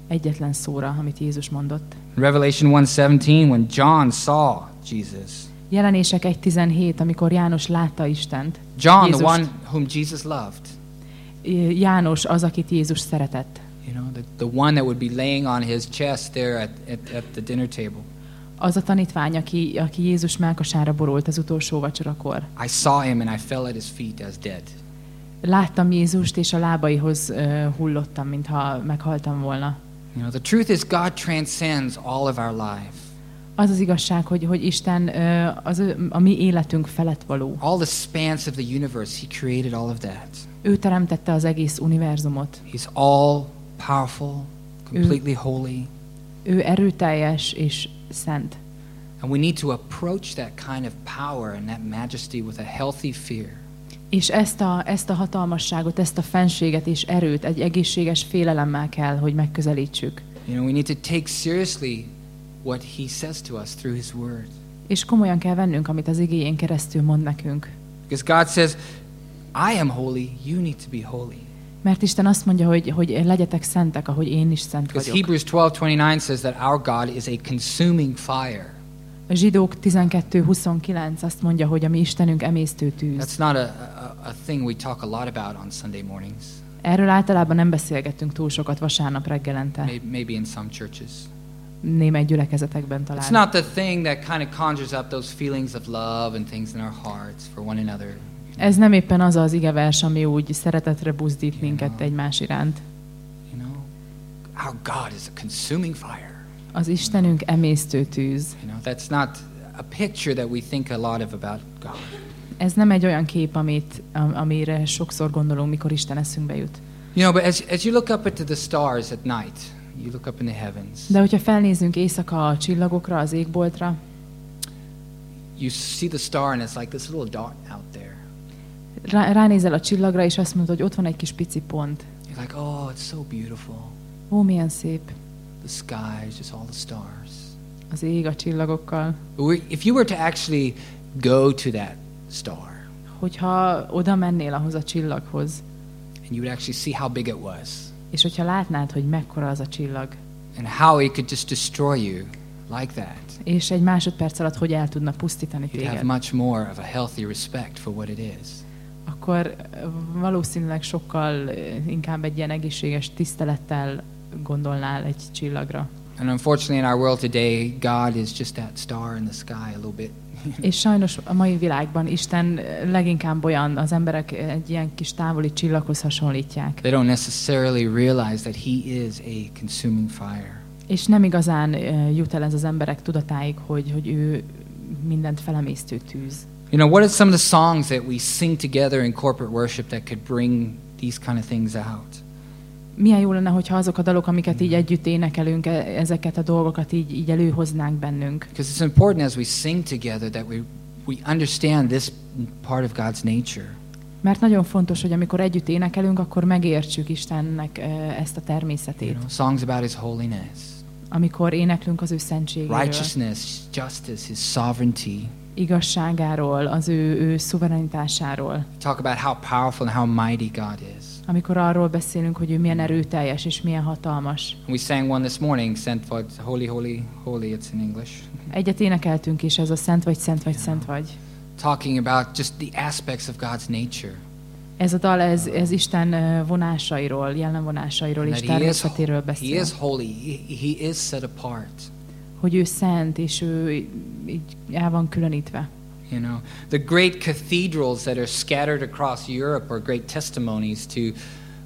Egyetlen szóra, amit Jézus mondott. Revelation 1.17, when John saw Jesus, Jelenések 1.17, amikor János látta Istent. John, the Jézust. one whom Jesus loved, János az, akit Jézus szeretett. you know, the, the one that would be laying on his chest there at, at, at the dinner table. Az a tanítvány, aki, aki Jézus melkasára borult az utolsó vacsorakor. I saw him and I fell at his feet as dead. Láttam Jézust, és a lábaihoz uh, hullottam, mintha meghaltam volna. You know, the truth is God transcends all of our life. Az az igazság, hogy, hogy Isten az, ő- a mi életünk felett való. All the spans of the universe, he created all of that. Ő teremtette az egész univerzumot. He's all powerful, completely holy. Ő erőteljes és szent. And we need to approach that kind of power and that majesty with a healthy fear. És ezt a, ezt a hatalmasságot, ezt a fenséget és erőt egy egészséges félelemmel kell, hogy megközelítsük. You know, we need to take seriously what he says to us through his word. És komolyan kell vennünk, amit az igéjén keresztül mond nekünk. Because God says, I am holy, you need to be holy. Mert Isten azt mondja, hogy, hogy legyetek szentek, ahogy én is szent vagyok. Hebrews 12:29 says that our God is a consuming fire. A zsidók 12.29 azt mondja, hogy a mi Istenünk emésztő tűz. That's not a, a, a thing we talk a lot about on Sunday mornings. Erről általában nem beszélgettünk túl sokat vasárnap reggelente. Maybe in some churches. Némely gyülekezetekben It's talán. not the thing that kind of conjures up those feelings of love and things in our hearts for one another. Ez nem éppen az az igevers, ami úgy szeretetre buzdít minket egymás iránt. You know, our God is a consuming fire. Az Istenünk emésztő tűz. You know, that's not a picture that we think a lot of about God. Ez nem egy olyan kép, amit, am- amire sokszor gondolunk, mikor Isten eszünkbe jut. You know, but as, as you look up into the stars at night, you look up in the heavens, De hogyha felnézünk éjszaka a csillagokra, az égboltra, you see the star and it's like this little dot out there. rá, ránézel a csillagra, és azt mondod, hogy ott van egy kis pici pont. You're like, oh, it's so beautiful. Ó, milyen szép The sky is just all the stars. az ég a csillagokkal. If you were to actually go to that star Hogyha oda mennél ahhoz a csillaghoz, and you would actually see how big it was és hogyha látnád, hogy mekkora az a csillag, and how it could just destroy you like that, és egy másodperc alatt hogy el tudna pusztítani you'd have téged, much more of a healthy respect for what it is. akkor ö, valószínűleg sokkal ö, inkább egy ilyen egészséges tisztelettel gondolnál egy csillagra. And unfortunately, in our world today, God is just that star in the sky a little bit. És sajnos a mai világban Isten leginkább olyan, az emberek egy ilyen kis távoli csillaghoz hasonlítják. They don't necessarily realize that He is a consuming fire. És nem igazán jut el ez az emberek tudatáig, hogy, hogy ő mindent felemésztő tűz. You know, what are some of the songs that we sing together in corporate worship that could bring these kind of things out? Milyen jó lenne, hogyha azok a dalok, amiket így együtt énekelünk, e- ezeket a dolgokat így, így előhoznánk bennünk. Because it's important as we sing together that we, we understand this part of God's nature. Mert nagyon fontos, hogy amikor együtt énekelünk, akkor megértsük Istennek ö, ezt a You természetét. know, songs about His holiness, Amikor éneklünk az ő szentségéről, righteousness, justice, His sovereignty. igazságáról, az ő, ő szuverenitásáról. Talk about how powerful and how mighty God is. Amikor arról beszélünk, hogy ő milyen erőteljes és milyen hatalmas. We sang one this morning, Sent what Holy, Holy, Holy, it's in English. Egyet énekeltünk is, ez a szent vagy, szent vagy, szent vagy. Talking about just the aspects of God's nature. Ez a dal, ez, ez Isten vonásairól, jellemvonásairól és he, természetéről he beszél. is holy. He, he is set apart. Hogy ő szent, és ő így el van különítve. You know, the great cathedrals that are scattered across Europe are great testimonies to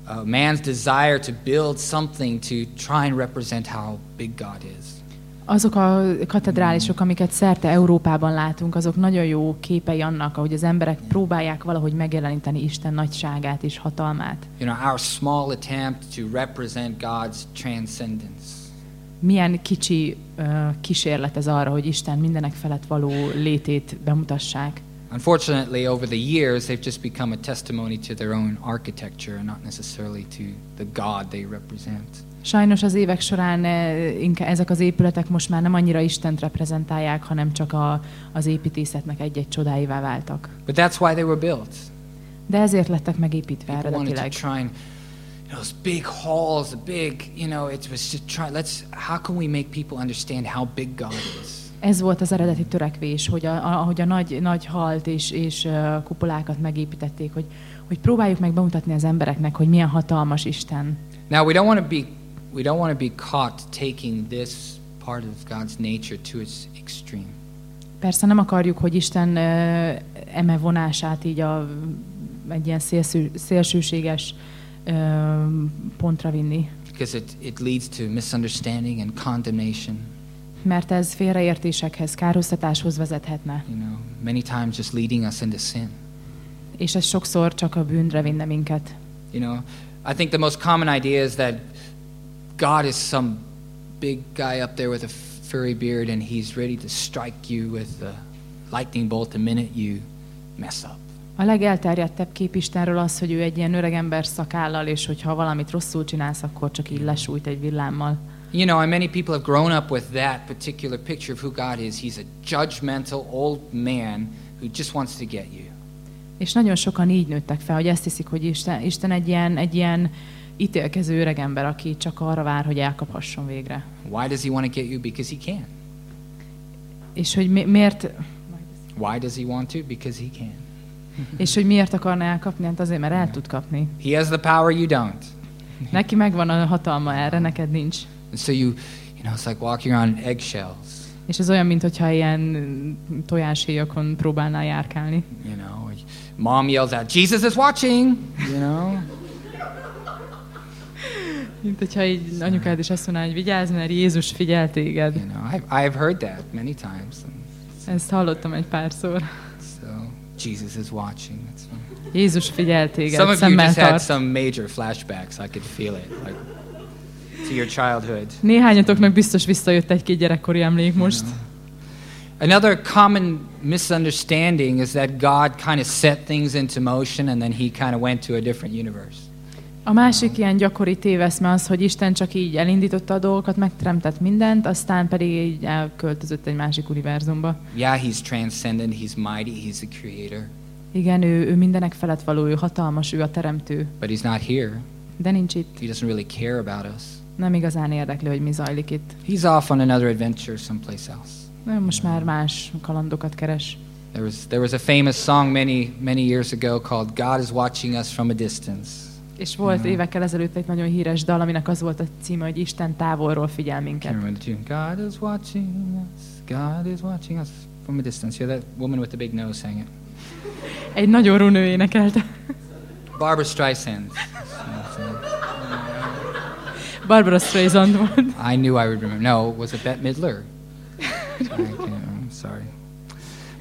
uh, man's desire to build something to try and represent how big God is. Azok a katedrálisok, amiket szerte Európában látunk, azok nagyon jó képei annak, ahogy az emberek próbálják valahogy megjeleníteni Isten nagyságát és hatalmát. You know, our small attempt to represent God's transcendence. Milyen kicsi uh, kísérlet ez arra, hogy Isten mindenek felett való létét bemutassák. Unfortunately, over the years, they've just become a testimony to their own architecture and not necessarily to the God they represent. Sajnos az évek során inkább ezek az épületek most már nem annyira Istent reprezentálják, hanem csak a, az építészetnek egy-egy csodáivá váltak. But that's why they were built. De ezért lettek megépítve People eredetileg. try and, you know, those big halls, big, you know, it was just try. Let's. How can we make people understand how big God is? Ez volt az eredeti törekvés, hogy a, ahogy a nagy, nagy halt és, és kupolákat megépítették, hogy, hogy próbáljuk meg bemutatni az embereknek, hogy milyen hatalmas Isten. Now we don't want to be, we don't want to be caught taking this part of God's nature to its extreme. Persze nem akarjuk, hogy Isten uh, eme vonását így a, egy ilyen szélső, szélsőséges uh, Um, pontra vinni, Because it, it leads to misunderstanding and condemnation. mert ez félreértésekhez, károsztatáshoz vezethetne, You know, many times just leading us into sin. és ez sokszor csak a bűnre vinne minket. You know, I think the most common idea is that God is some big guy up there with a furry beard and he's ready to strike you with a lightning bolt the minute you mess up. A legelterjedtebb kép Istenről az, hogy ő egy ilyen öregember szakállal, és hogyha valamit rosszul csinálsz, akkor csak így lesújt egy villámmal. You know, and many people have grown up with that particular picture of who God is. He's a judgmental old man who just wants to get you. És nagyon sokan így nőttek fel, hogy ezt hiszik, hogy Isten, Isten egy, ilyen, egy ilyen ítélkező öregember, aki csak arra vár, hogy elkaphasson végre. Why does he want to get you? Because he can. És hogy mi, miért, Why does he want to? Because he can. És hogy miért akarna elkapni? Hát azért, mert el tud kapni. He has the power, you don't. Neki megvan a hatalma erre, neked ninch. And so you, you know, it's like walking on eggshells. És ez olyan, mintha ilyen tojáshéjakon próbálnál járkálni. You know, mom yells out, "Jesus is watching!" You know. Mint hogyha így anyukád is azt mondaná, hogy vigyázz, mert Jézus figyel téged. You know, I've, I've heard that many times. Ezt hallottam egy párszor. Jesus is watching. That's fine. Jézus figyel téged, Some of you just had some major flashbacks. I could feel it, like to your childhood. Néhányatoknak biztos visszajött egy-két gyerekkori emlék most. Another common misunderstanding is that God kind of set things into motion and then he kind of went to a different universe. A másik ilyen gyakori téveszme az, hogy Isten csak így elindította a dolgokat, megteremtett mindent, aztán pedig így elköltözött egy másik univerzumba. Yeah, he's transcendent, he's mighty, he's the creator, Igen, ő, ő mindenek felett való, ő hatalmas, ő a teremtő, but he's not here. de nincs itt. He doesn't really care about us. Nem igazán érdekli, hogy mi zajlik itt. He's off on another adventure someplace else. Ő most már más kalandokat keres. There was, there was a famous song many, many years ago called God is Watching Us from a Distance. És volt évekkel ezelőtt egy nagyon híres dal, aminek az volt a címe, hogy Isten távolról figyel minket. God is watching us. God is watching us from a distance. Yeah, that woman with the big nose sang it. Egy nagyon runő énekelte. Barbara Streisand. Barbara Streisand volt. I knew I would remember. No, was it Bette Midler? I can't, I'm sorry.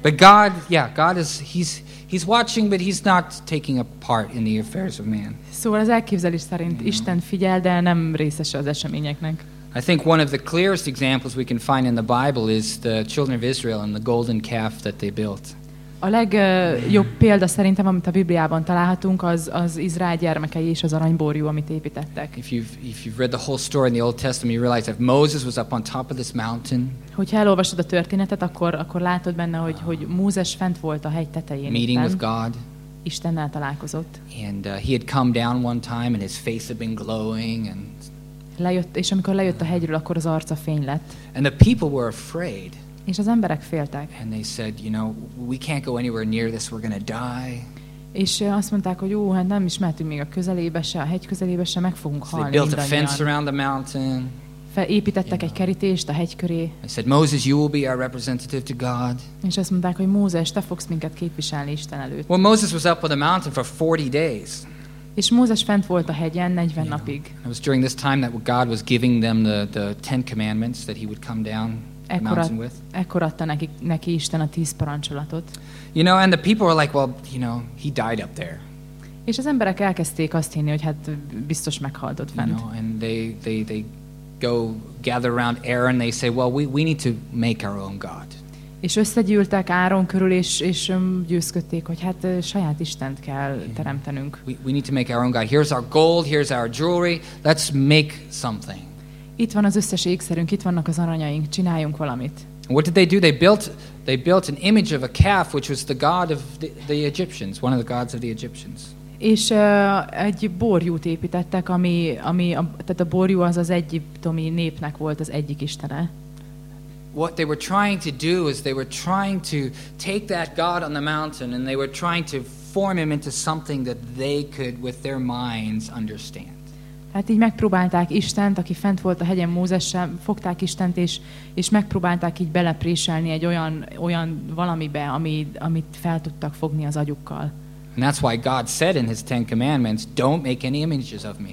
But God, yeah, God is he's he's watching, but he's not taking a part in the affairs of man. Szóval az elképzelés szerint Isten figyel, de nem részese az eseményeknek. I think one of the clearest examples we can find in the Bible is the children of Israel and the golden calf that they built. A legjobb példa szerintem, amit a Bibliában találhatunk, az, az Izrael gyermekei és az aranyborjú, amit építettek. If you've if you've read the whole story in the Old Testament, you realize that Moses was up on top of this mountain, Hogyha elolvasod a történetet, akkor, akkor látod benne, hogy, hogy Mózes fent volt a hegy tetején. meeting with God, Istennel találkozott. and uh, he had come down one time, and his face had been glowing, and Lejött, és amikor lejött a hegyről, akkor az arca fény lett. and the people were afraid. És az emberek féltek. And they said, you know, we can't go anywhere near this. We're going to die. És azt mondták, hogy jó, hát nem is mehetünk még a közelébe se, a hegy közelébe se, meg fogunk So they halni built a fence around the mountain. Felépítettek egy kerítést a hegy köré, They said, Moses, you will be our representative to God. és azt mondták, hogy Mózes, te fogsz minket képviselni Isten előtt. Well, Moses was up on the mountain for 40 days. És Mózes fent volt a hegyen 40 napig. It was during this time that God was giving them the, the Ten Commandments that he would come down Ekkor, ad, ekkor adta neki, neki Isten a tíz parancsolatot. You know, and the people were like, well, you know, he died up there. És az emberek elkezdték azt hinni, hogy hát biztos meghalt ott You fent. know, and they, they, they go gather around Aaron. They say, well, we, we need to make our own God. És összegyűltek Áron körül, és, és öm, győzködték, hogy hát saját Istent kell teremtenünk. We, we need to make our own God. Here's our gold, here's our jewelry. Let's make something. Itt van az összes ékszerünk, itt vannak az aranyaink, csináljunk valamit. What did they do? They built, they built an image of a calf, which was the god of the, the Egyptians, one of the gods of the Egyptians. És uh, egy borjút építettek, ami, ami a, tehát a borjú az az egyiptomi népnek volt az egyik istene. What they were trying to do is they were trying to take that God on the mountain and they were trying to form him into something that they could, with their minds, understand. Hát így megpróbálták Istent, aki fent volt a hegyen Mózessel, fogták Istent, és, és megpróbálták így belepréselni egy olyan, olyan valamibe, ami, amit fel tudtak fogni az agyukkal. And that's why God said in his Ten Commandments, don't make any images of me.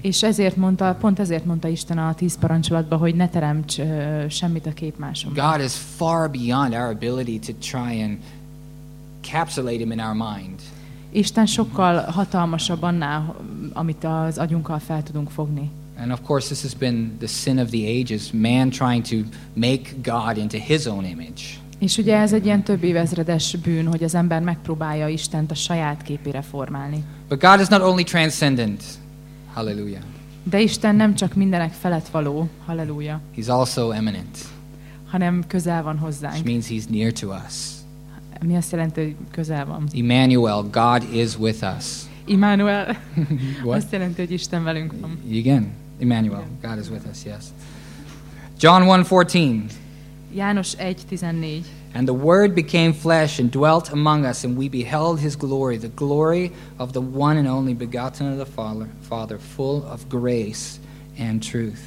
És ezért mondta, pont ezért mondta Isten a tíz parancsolatban, hogy ne teremts ö, semmit a képmásom. God is far beyond our ability to try and encapsulate him in our mind. Isten sokkal hatalmasabb annál, amit az agyunkkal fel tudunk fogni. And of course, this has been the sin of the ages man trying to make God into his own image. És ugye ez egy ilyen több évezredes bűn, hogy az ember megpróbálja Istent a saját képére formálni. But God is not only transcendent, hallelujah, De Isten nem csak mindenek felett való, halleluja, he's also eminent, hanem közel van which hozzánk. means he's near to us. Mi azt jelenti, hogy közel van. Emmanuel, God is with us. Immanuel [laughs] What? azt jelenti, hogy Isten velünk van. Again, Emmanuel, God is with us, yes. John 1:14. János 1.14. And the Word became flesh and dwelt among us, and we beheld his glory, the glory of the one and only begotten of the Father, Father full of grace and truth.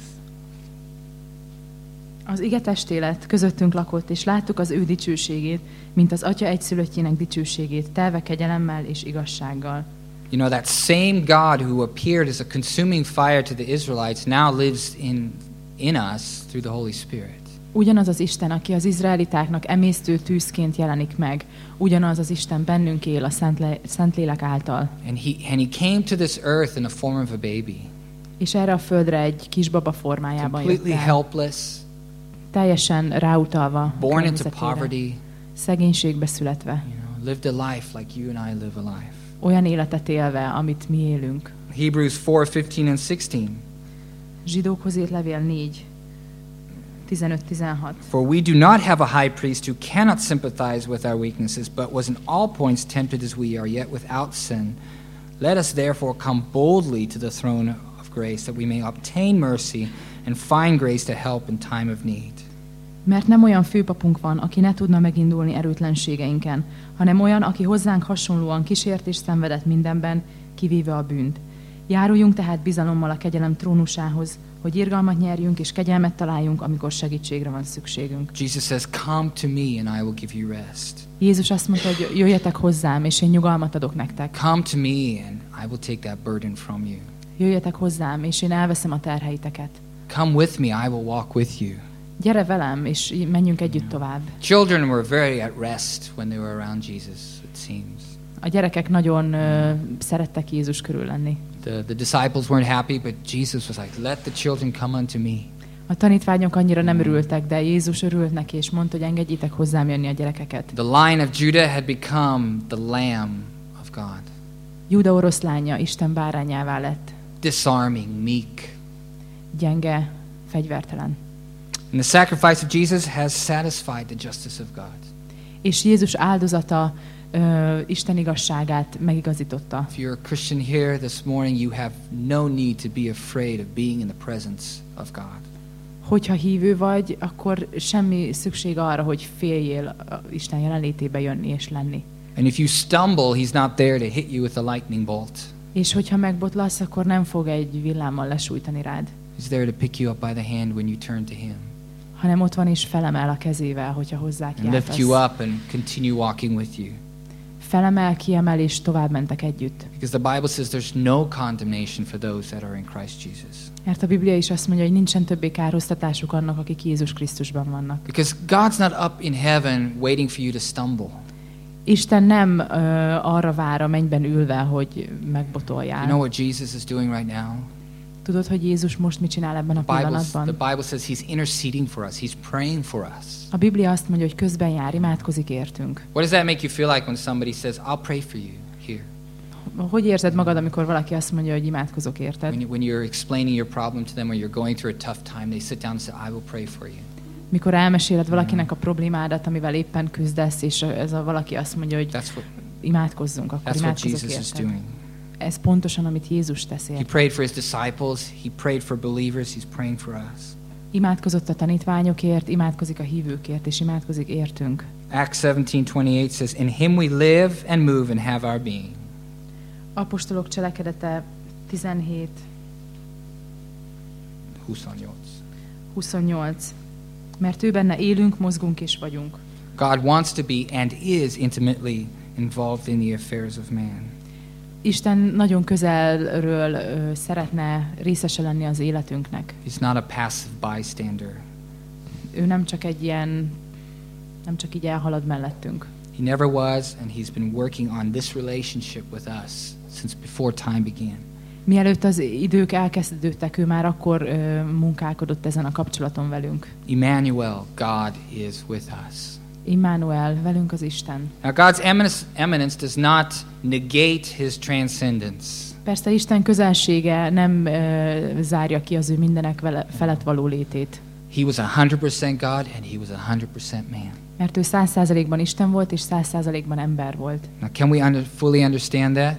Az ige testélet közöttünk lakott, és láttuk az ő dicsőségét, mint az Atya egyszülöttjének dicsőségét, telve kegyelemmel és igazsággal. You know, that same God who appeared as a consuming fire to the Israelites now lives in, in us through the Holy Spirit. Ugyanaz az Isten, aki az izraelitáknak emésztő tűzként jelenik meg, ugyanaz az Isten bennünk él a Szentlélek által. And he, and he came to this earth in the form of a baby, És erre a földre egy kisbaba formájában jött completely el, helpless, teljesen ráutalva born into poverty, szegénységbe születve, lived a life like you and I live a life. olyan életet élve, amit mi élünk. Hebrews 4 15 and 16. Zsidókhoz írt levél 4, 15-16. For we do not have a high priest who cannot sympathize with our weaknesses, but was in all points tempted as we are, yet without sin. Let us therefore come boldly to the throne of grace, that we may obtain mercy and find grace to help in time of need. Mert nem olyan főpapunk van, aki ne tudna megindulni erőtlenségeinken, hanem olyan, aki hozzánk hasonlóan kísértést szenvedett mindenben, kivéve a bűnt. Járuljunk tehát bizalommal a kegyelem trónusához, hogy irgalmat nyerjünk és kegyelmet találjunk, amikor segítségre van szükségünk. Jesus says, Come to me and I will give you rest. Jézus azt mondta, hogy jöjjetek hozzám, és én nyugalmat adok nektek. Come to me and I will take that burden from you. Jöjjetek hozzám, és én elveszem a terheiteket. Come with me, I will walk with you. Gyere velem, és menjünk együtt tovább. Children were very at rest when they were around Jesus, it seems. A gyerekek nagyon ö, szerettek Jézus körül lenni. The, the disciples weren't happy, but Jesus was like, Let the children come unto me. A tanítványok annyira nem örültek, de Jézus örült neki, és mondta, hogy engedjétek hozzám jönni a gyerekeket. The lion of Judah had become the lamb of God, Júda oroszlánya Isten bárányává lett, disarming, meek. gyenge, fegyvertelen. And the sacrifice of Jesus has satisfied the justice of God. És Jézus áldozata ö, Isten igazságát megigazította. If you're a Christian here this morning, you have no need to be afraid of being in the presence of God. Hogyha hívő vagy, akkor semmi szükség arra, hogy féljél Isten jelenlétébe jönni és lenni. And if you stumble, He's not there to hit you with a lightning bolt. És hogyha megbotlasz, akkor nem fog egy villámmal lesújtani rád, He's there to pick you up by the hand when you turn to Him hanem ott van és felemel a kezével, hogyha hozzá and lift you up and continue walking with you. Felemel, kiemel, és tovább mentek együtt. Because the Bible says there's no condemnation for those that are in Christ Jesus. Mert a Biblia is azt mondja, hogy nincsen többé károsztatásuk annak, akik Jézus Krisztusban vannak. Because God's not up in heaven waiting for you to stumble. Isten nem ö, arra vár a mennyben ülve, hogy You megbotoljál. know what Jesus is doing right now? Tudod, hogy Jézus most mit csinál ebben a Bible, the pillanatban? Bible says He's interceding for us, He's praying for us. A Biblia azt mondja, hogy közben jár, imádkozik értünk. What does that make you feel like when somebody says, I'll pray for you here? Hogy érzed magad, amikor valaki azt mondja, hogy imádkozok érted? When, you, when you're explaining your problem to them or you're going through a tough time, they sit down and say, I will pray for you. Mikor elmeséled valakinek a problémádat, amivel éppen küzdesz, és ez a valaki azt mondja, hogy That's what, imádkozzunk, akkor that's what imádkozok is érted. doing. Ez pontosan, amit Jézus tesz He prayed for His disciples, He prayed for believers, He's praying for us. Imádkozott a tanítványokért, imádkozik a hívőkért, és imádkozik értünk. Acts 17:28 says, "In him we live and move and have our being." Apostolok cselekedete 17, 28. 28. Mert ő benne élünk, mozgunk és vagyunk. God wants to be and is intimately involved in the affairs of man. Isten nagyon közelről ö, szeretne részese lenni az életünknek. He's not a passive bystander. Ő nem csak egy ilyen, nem csak így elhalad mellettünk. He never was, and He's been working on this relationship with us since before time began. Mielőtt az idők elkezdődtek, ő már akkor ö, munkálkodott ezen a kapcsolaton velünk. Emmanuel, God is with us. Immanuel, velünk az Isten. Now, God's eminence, eminence does not negate His transcendence. Persze Isten közelsége nem ö, zárja ki az ő mindenek vele, felett való létét. He was 100% God, and He was 100% man. Mert ő száz százalékban Isten volt, és száz százalékban ember volt. Now, can we under, fully understand that?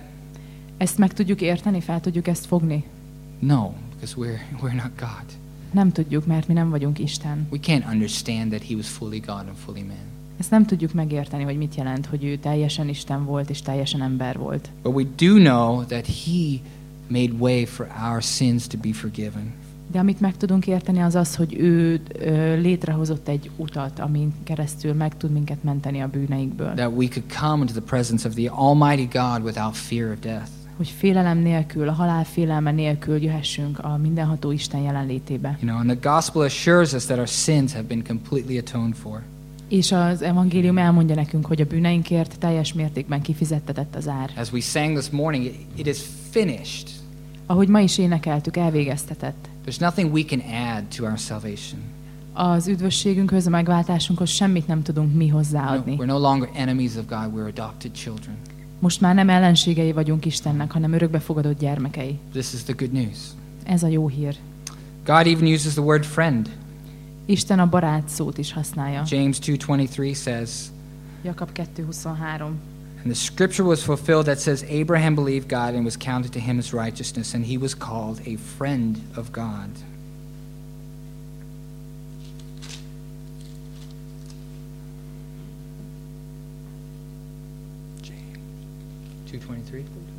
Ezt meg tudjuk érteni, fel tudjuk ezt fogni? No, because we're, [laughs] we're not God. Nem tudjuk, mert mi nem vagyunk Isten. We can't understand that he was fully God and fully man. Ezt nem tudjuk megérteni, hogy mit jelent, hogy ő teljesen Isten volt, és teljesen ember volt. But we do know that he made way for our sins to be forgiven. De amit meg tudunk érteni, az az, hogy ő ö, létrehozott egy utat, amin keresztül meg tud minket menteni a bűneinkből. That we could come into the presence of the Almighty God without fear of death. Hogy félelem nélkül, a halál félelme nélkül jöhessünk a mindenható Isten jelenlétébe. You know, and the gospel assures us that our sins have been completely atoned for. És az evangélium elmondja nekünk, hogy a bűneinkért teljes mértékben kifizettetett az ár. As we sang this morning, it, is finished. Ahogy ma is énekeltük, elvégeztetett. There's nothing we can add to our salvation. Az üdvösségünkhöz, a megváltásunkhoz semmit nem tudunk mi No, hozzáadni. we're no longer enemies of God, we're adopted children. Most már nem ellenségei vagyunk Istennek, hanem örökbefogadott gyermekei. This is the good news. Ez a jó hír. God even uses the word friend. Isten a barát szót is használja. James 2:23 says, Jakab 2.23. And the scripture was fulfilled that says Abraham believed God and was counted to him as righteousness and he was called a friend of God. James 2:23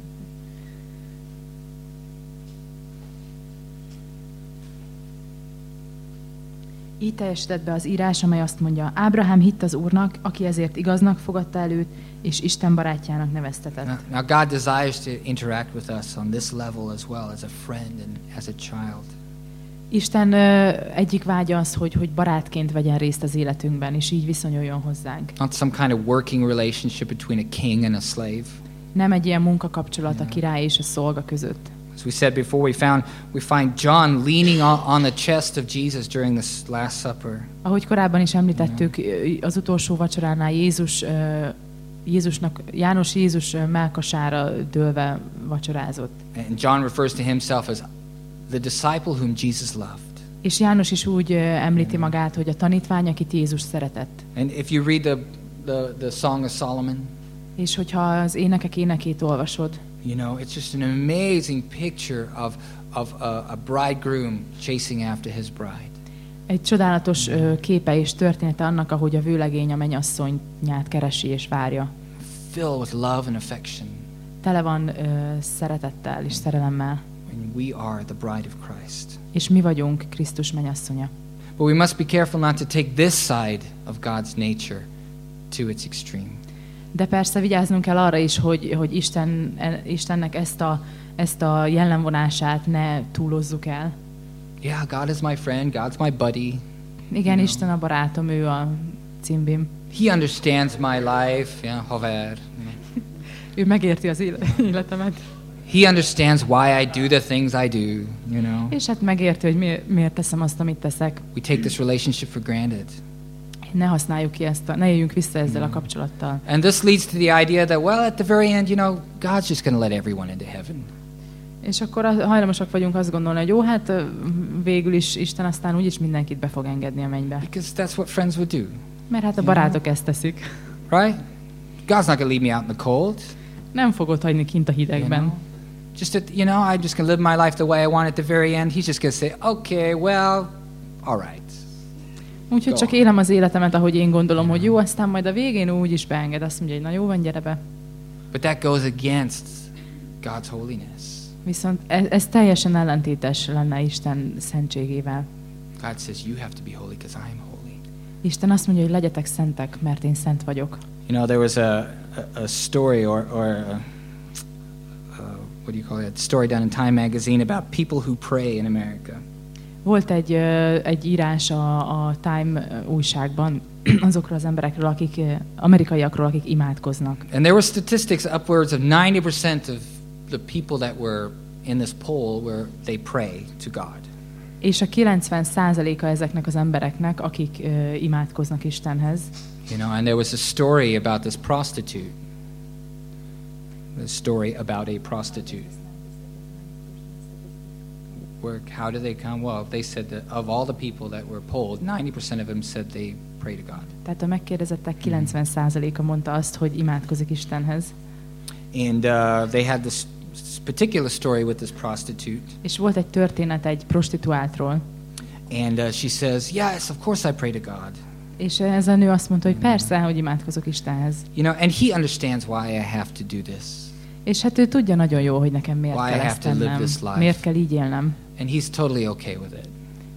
Így teljesített be az írás, amely azt mondja, Ábrahám hitt az Úrnak, aki ezért igaznak fogadta előtt, és Isten barátjának neveztetett. Now, now God desires to interact with us on this level as well as a friend and as a child. Isten ö, egyik vágya az, hogy, hogy barátként vegyen részt az életünkben, és így viszonyuljon hozzánk. Not some kind of working relationship between a king and a slave. Nem egy ilyen munkakapcsolat a király és a szolga között. As we said before, we found we find John leaning on, on the chest of Jesus during this Last Supper. Ahogy korábban is említettük, az utolsó vacsoránál Jézus, Jézusnak, János Jézus melkasára dőlve vacsorázott. And John refers to himself as the disciple whom Jesus loved. És János is úgy említi magát, hogy a tanítvány, akit Jézus szeretett. And if you read the, the, the Song of Solomon, És hogyha az énekek énekét olvasod, you know, it's just an amazing picture of, of a, a bridegroom chasing after his bride. egy csodálatos képe és története annak, ahogy a vőlegény a mennyasszonyát keresi és várja. Filled with love and affection. Tele van ö, szeretettel és szerelemmel. And we are the bride of Christ. És mi vagyunk Krisztus mennyasszonya. But we must be careful not to take this side of God's nature to its extreme. De persze vigyáznunk kell arra is, hogy, hogy Isten, Istennek ezt a, ezt a jellemvonását ne túlozzuk el. Yeah, God is my friend, God's my buddy. Igen, Ja. Isten a barátom, ő a cimbim. He understands my life. Yeah, haver. Ő megérti az éle- [laughs] életemet. He understands why I do the things I do, you know. És hát megérti, hogy miért, miért teszem azt, amit teszek. We take this relationship for granted. Ne használjuk ki ezt, a, ne éljünk vissza ezzel a kapcsolattal. And this leads to the idea that, well, at the very end, you know, God's just going to let everyone into heaven. És akkor hajlamosak vagyunk azt gondolni, hogy jó, hát végül is Isten aztán úgyis mindenkit be fog engedni a mennybe. Because that's what friends would do, Mert hát a barátok ezt teszik. right? God's not going to leave me out in the cold. Nem fogod hagyni kint a You hidegben. know? Just that, you know, I'm just going to live my life the way I want at the very end. He's just going to say, okay, well, all right. Úgyhogy csak élem az életemet, ahogy én gondolom, hogy jó, aztán majd a végén úgy is beenged. Azt mondja, hogy na jó van, gyere be. But that goes against God's holiness. Viszont ez, ez teljesen ellentétes lenne Isten szentségével. God says, you have to be holy because I'm holy. Isten azt mondja, hogy legyetek szentek, mert én szent vagyok. You know, there was a, a, a story or, or a, a, what do you call it? story done in Time magazine about people who pray in America. Volt egy, egy írás a, a Time újságban [clears throat] azokról az emberekről, akik, amerikaiakról, akik imádkoznak. And there were statistics upwards of 90% of the people that were in this poll where they pray to God. És a 90%-a ezeknek az embereknek, akik ö, imádkoznak Istenhez. You know, and there was a story about this prostitute. The story about a prostitute. Where, how do they come? Well, they said that of all the people that were polled, 90% of them said they pray to God. Tehát a megkérdezettek 90%-a mondta azt, hogy imádkozik Istenhez. And uh, they had this particular story with this prostitute. És volt egy történet egy prostituáltról, And uh, she says, Yes, of course I pray to God. és ez a nő azt mondta, hogy persze, hogy imádkozok Istenhez. You know, and he understands why I have to do this. És hát ő tudja nagyon jó, hogy nekem miért Why kell ezt tennem, miért kell így élnem. And he's totally okay with it.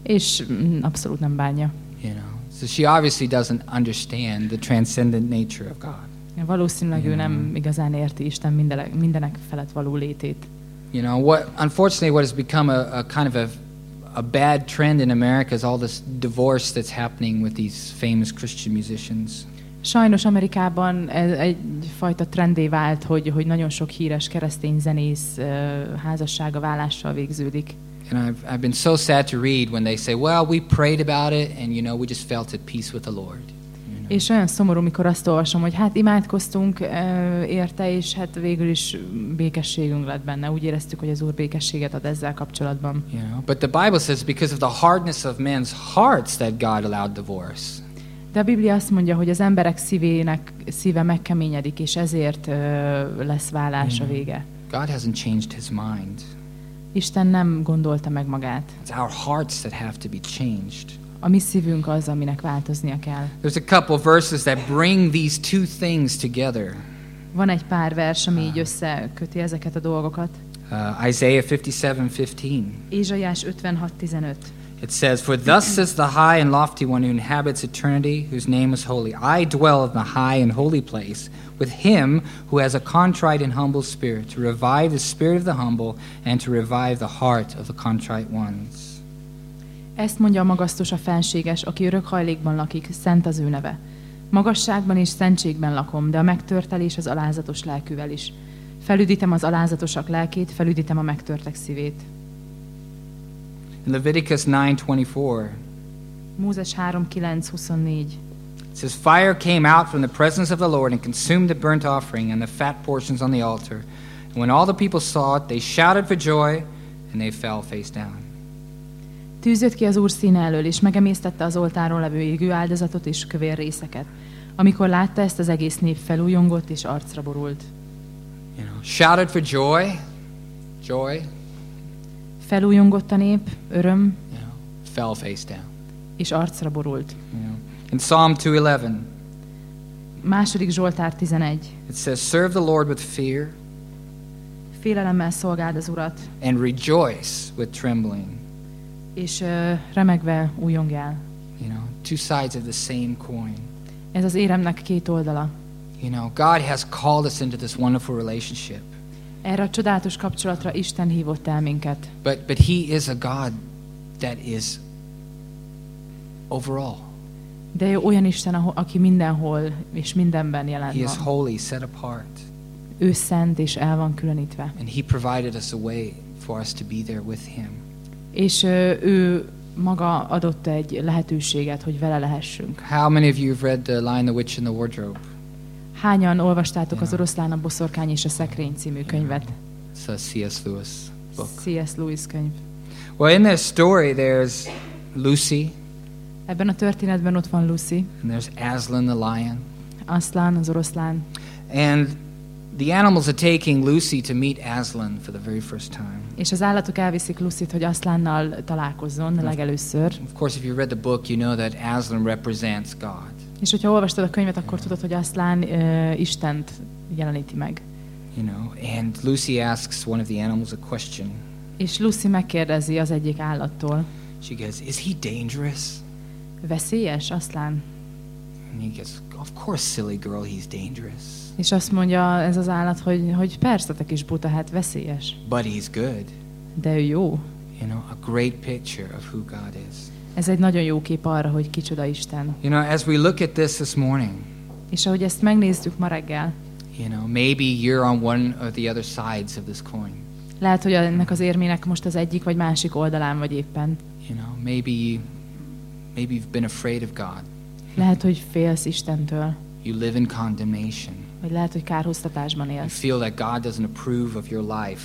És mm, abszolút nem bánja. You know. So she obviously doesn't understand the transcendent nature of God. Valószínűleg ő nem igazán érti Isten mindenek, mindenek felett való létét. You know, what unfortunately what has become a, a kind of a a bad trend in America is all this divorce that's happening with these famous Christian musicians. Sajnos Amerikában egyfajta trendé vált, hogy, hogy nagyon sok híres keresztény zenész házassága vállással végződik. And I've, I've been so sad to read when they say, well, we prayed about it and, you know, we just felt at peace with the Lord. You know? És olyan szomorú, mikor azt olvasom, hogy hát imádkoztunk érte, és hát végül is békességünk lett benne. Úgy éreztük, hogy az Úr békességet ad ezzel kapcsolatban. You know? But the Bible says because of the hardness of men's hearts that God allowed divorce. De a Biblia azt mondja, hogy az emberek szívének szíve megkeményedik, és ezért uh, lesz vállás a Mhm. vége. God hasn't changed his mind. Isten nem gondolta meg magát. It's our hearts that have to be changed. A mi szívünk az, aminek változnia kell. There's a couple verses that bring these two things together. Van egy pár vers, ami így összeköti ezeket a dolgokat. Uh, Isaiah 57:15. Ézsaiás 56.15. It says, For thus says the high and lofty one who inhabits eternity, whose name is holy. I dwell in the high and holy place with him who has a contrite and humble spirit, to revive the spirit of the humble and to revive the heart of the contrite ones. Ezt mondja a magasztos a fenséges, aki örök hajlékban lakik, szent az ő neve. Magasságban és szentségben lakom, de a megtörtelés az alázatos lelkűvel is. Felüdítem az alázatosak lelkét, felüdítem a megtörtek szívét. In Leviticus 9:24, Mózes 3.9.24 it says, Fire came out from the presence of the Lord and consumed the burnt offering and the fat portions on the altar. And when all the people saw it, they shouted for joy and they fell face down. Tűzött ki az Úr színe elől, és megemésztette az oltáron levő égő áldozatot és kövér részeket. Amikor látta ezt, az egész nép felújongott és arcra borult. You know, shouted for joy, joy, Felújongott a nép, öröm, you know, fell face down. és arcra borult. You know. In Psalm 2:11, Második Zsoltár 11. it says, "Serve the Lord with fear Félelemmel szolgáld az Urat, and rejoice with trembling." és ö, remegve újongjál. You know, two sides of the same coin. Ez az éremnek két oldala. You know, God has called us into this wonderful relationship, Erre a csodálatos kapcsolatra Isten hívott el minket. but but He is a God that is overall. De ő olyan Isten, aki mindenhol és mindenben jelen He is van. holy, set apart, Ő szent és el van különítve. and He provided us a way for us to be there with Him. És ő maga adott egy lehetőséget, hogy vele lehessünk. How many of you have read The Lion, the Witch, and the Wardrobe? Hányan olvastátok az. Oroszlán, a boszorkány és a szekrény című könyvet? It's a C.S. Lewis book. C.S. Lewis könyv. Well, in this story, there's Lucy, Ebben a történetben ott van Lucy, and there's Aslan the lion. Aslan, az oroszlán, And the animals are taking Lucy to meet Aslan for the very first time. és az állatok elviszik Lucyt, hogy Aslánnal találkozzon legelőször. Of course, if you read the book, you know that Aslan represents God. És hogyha olvastad a könyvet, akkor tudod, hogy Aszlán uh, Istent jeleníti meg. You know, and Lucy asks one of the animals a question. És Lucy megkérdezi az egyik állattól, She goes, "Is he dangerous?" veszélyes Aszlán? And he goes, "Of course, silly girl, he's dangerous, És azt mondja ez az állat, hogy, hogy persze, te kis buta, hát veszélyes. but he's good." De ő jó. You know, a great picture of who God is. Ez egy nagyon jó kép arra, hogy kicsoda Isten. You know, as we look at this this morning, És ahogy ezt megnéztük ma reggel, you know, maybe you're on one or the other sides of this coin. lehet, hogy ennek az érmének most az egyik vagy másik oldalán vagy éppen. You know, maybe you, maybe you've been afraid of God. Lehet, hogy félsz Istentől, You live in condemnation. vagy lehet, hogy kárhoztatásban You élsz. feel that God doesn't approve of your life.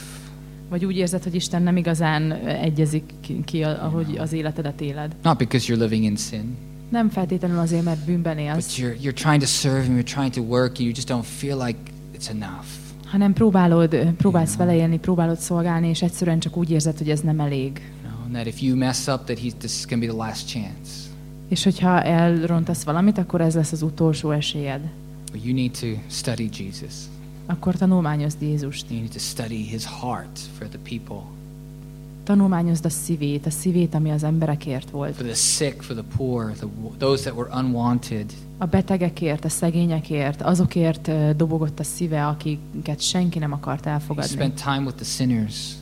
Vagy úgy érzed, hogy Isten nem igazán egyezik ki- ahogy az életedet éled. Not because you're living in sin, Nem feltétlenül azért, mert bűnben but élsz, you're, you're trying to serve Him, you're trying to work, and you just don't feel like it's enough. hanem próbálod, próbálsz vele élni, próbálod szolgálni, és egyszerűen csak úgy érzed, hogy ez nem elég. You know, and that if you mess up, that he's, this to be the last chance. És hogyha elrontasz valamit, akkor ez lesz az utolsó esélyed. But you need to study Jesus. Akkor tanulmányozd Jézust. You need to study His heart for the people. Tanulmányozd a szívét, a szívét, ami az emberekért volt. for the sick, for the poor, the, those that were unwanted. A betegekért, a szegényekért, azokért dobogott a szíve, akiket senki nem akart He elfogadni. spent time with the sinners.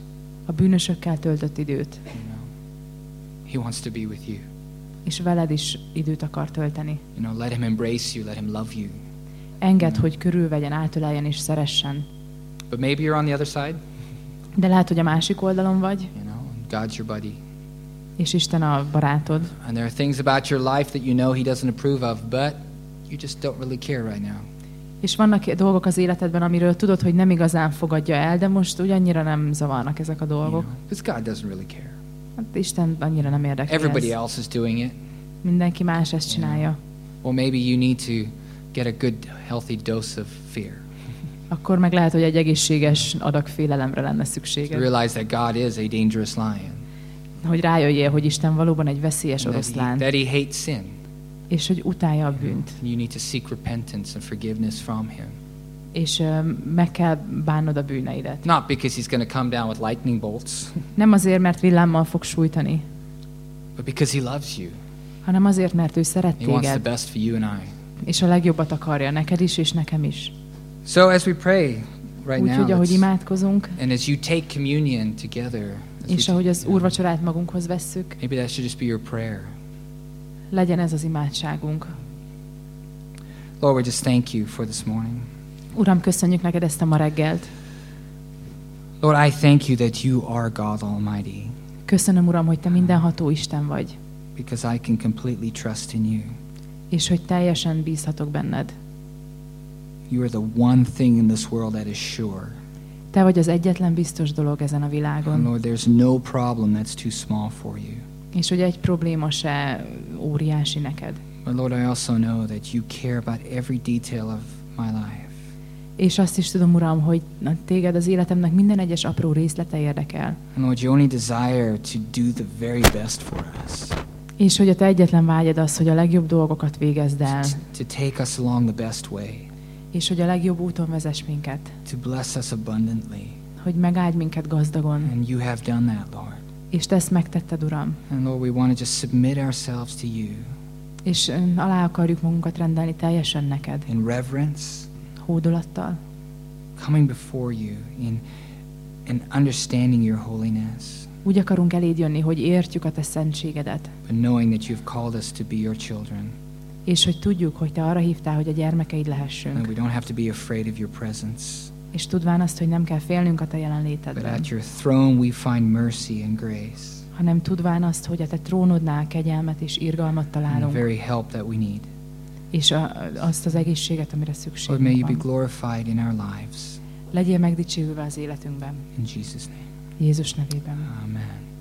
A bűnösökkel töltött időt, You know, he wants to be with you. és veled is időt akar tölteni. You know, let him embrace you. Let him love you. Engedd, hogy körülvegyen, átöleljen és szeressen. But maybe you're on the other side. De lehet, hogy a másik oldalon vagy, You know, God's your buddy. és Isten a barátod, And there are things about your life that you know He doesn't approve of, but you just don't really care right now. és vannak dolgok az életedben, amiről tudod, hogy nem igazán fogadja el, de most úgy annyira nem zavarnak ezek a dolgok. Because God doesn't really care. Hát Isten annyira nem érdekli Everybody ez. else is doing it. Mindenki más ezt csinálja. Or maybe you need to get a good, healthy dose of fear. Akkor meg lehet, hogy egy egészséges adag félelemre lenne To szükséged. realize that God is a dangerous lion. Hogy rájöjjél, hogy Isten valóban egy veszélyes and that, he, oroszlán, that he hates sin. és hogy utálja a bűnt. You need to seek repentance and forgiveness from him. És ö, meg kell bánnod a bűneidet. Not because he's going to come down with lightning bolts, [laughs] Nem azért, mert villámmal fog sújtani, but because he loves you. hanem azért, mert ő szeret He wants the téged, best for you and I. és a legjobbat akarja neked is, és nekem is. So as we pray right now, Úgyhogy, ahogy imádkozunk, and as you take communion together, és ahogy az úrvacsorát magunkhoz vesszük, maybe that should just be your prayer. legyen ez az imádságunk. Lord, we just thank you for this morning. Uram, köszönjük neked ezt a ma reggelt. Lord, I thank you that you are God Almighty Köszönöm, Uram, hogy te mindenható Isten vagy, because I can completely trust in you. És hogy teljesen bízhatok benned. You are the one thing in this world that is sure. Te vagy az egyetlen biztos dolog ezen a And világon, Lord, there's no problem that's too small for you. és hogy egy probléma se óriási neked. But Lord, I also know that you care about every detail of my life. És azt is tudom, Uram, hogy téged az életemnek minden egyes apró részlete érdekel. And Lord, you only desire to do the very best for us, És hogy a te egyetlen vágyad az, hogy a legjobb dolgokat végezd el, to, take us along the best way, és hogy a legjobb úton vezess minket, to bless us abundantly. hogy megáldj minket gazdagon. And you have done that, Lord. És te ezt megtetted, Uram. And Lord, we want to just submit ourselves to you És alá akarjuk magunkat rendelni teljesen neked, in reverence, hódolattal, coming before you in, in understanding your holiness, Úgy akarunk eléd jönni, hogy értjük a te szentségedet, but knowing that you've called us to be your children. és hogy tudjuk, hogy te arra hívtál, hogy a gyermekeid And lehessünk. we don't have to be afraid of your presence. És tudván azt, hogy nem kell félnünk a te But jelenlétedben, at your throne we find mercy and grace hanem tudván azt, hogy a te trónodnál kegyelmet és irgalmat and the találunk, very help that we need. és a, azt az egészséget, amire Lord, may you szükségünk be van. glorified in our lives. Legyél megdicsőülve az életünkben. In Jesus' name. Jézus nevében. Amen.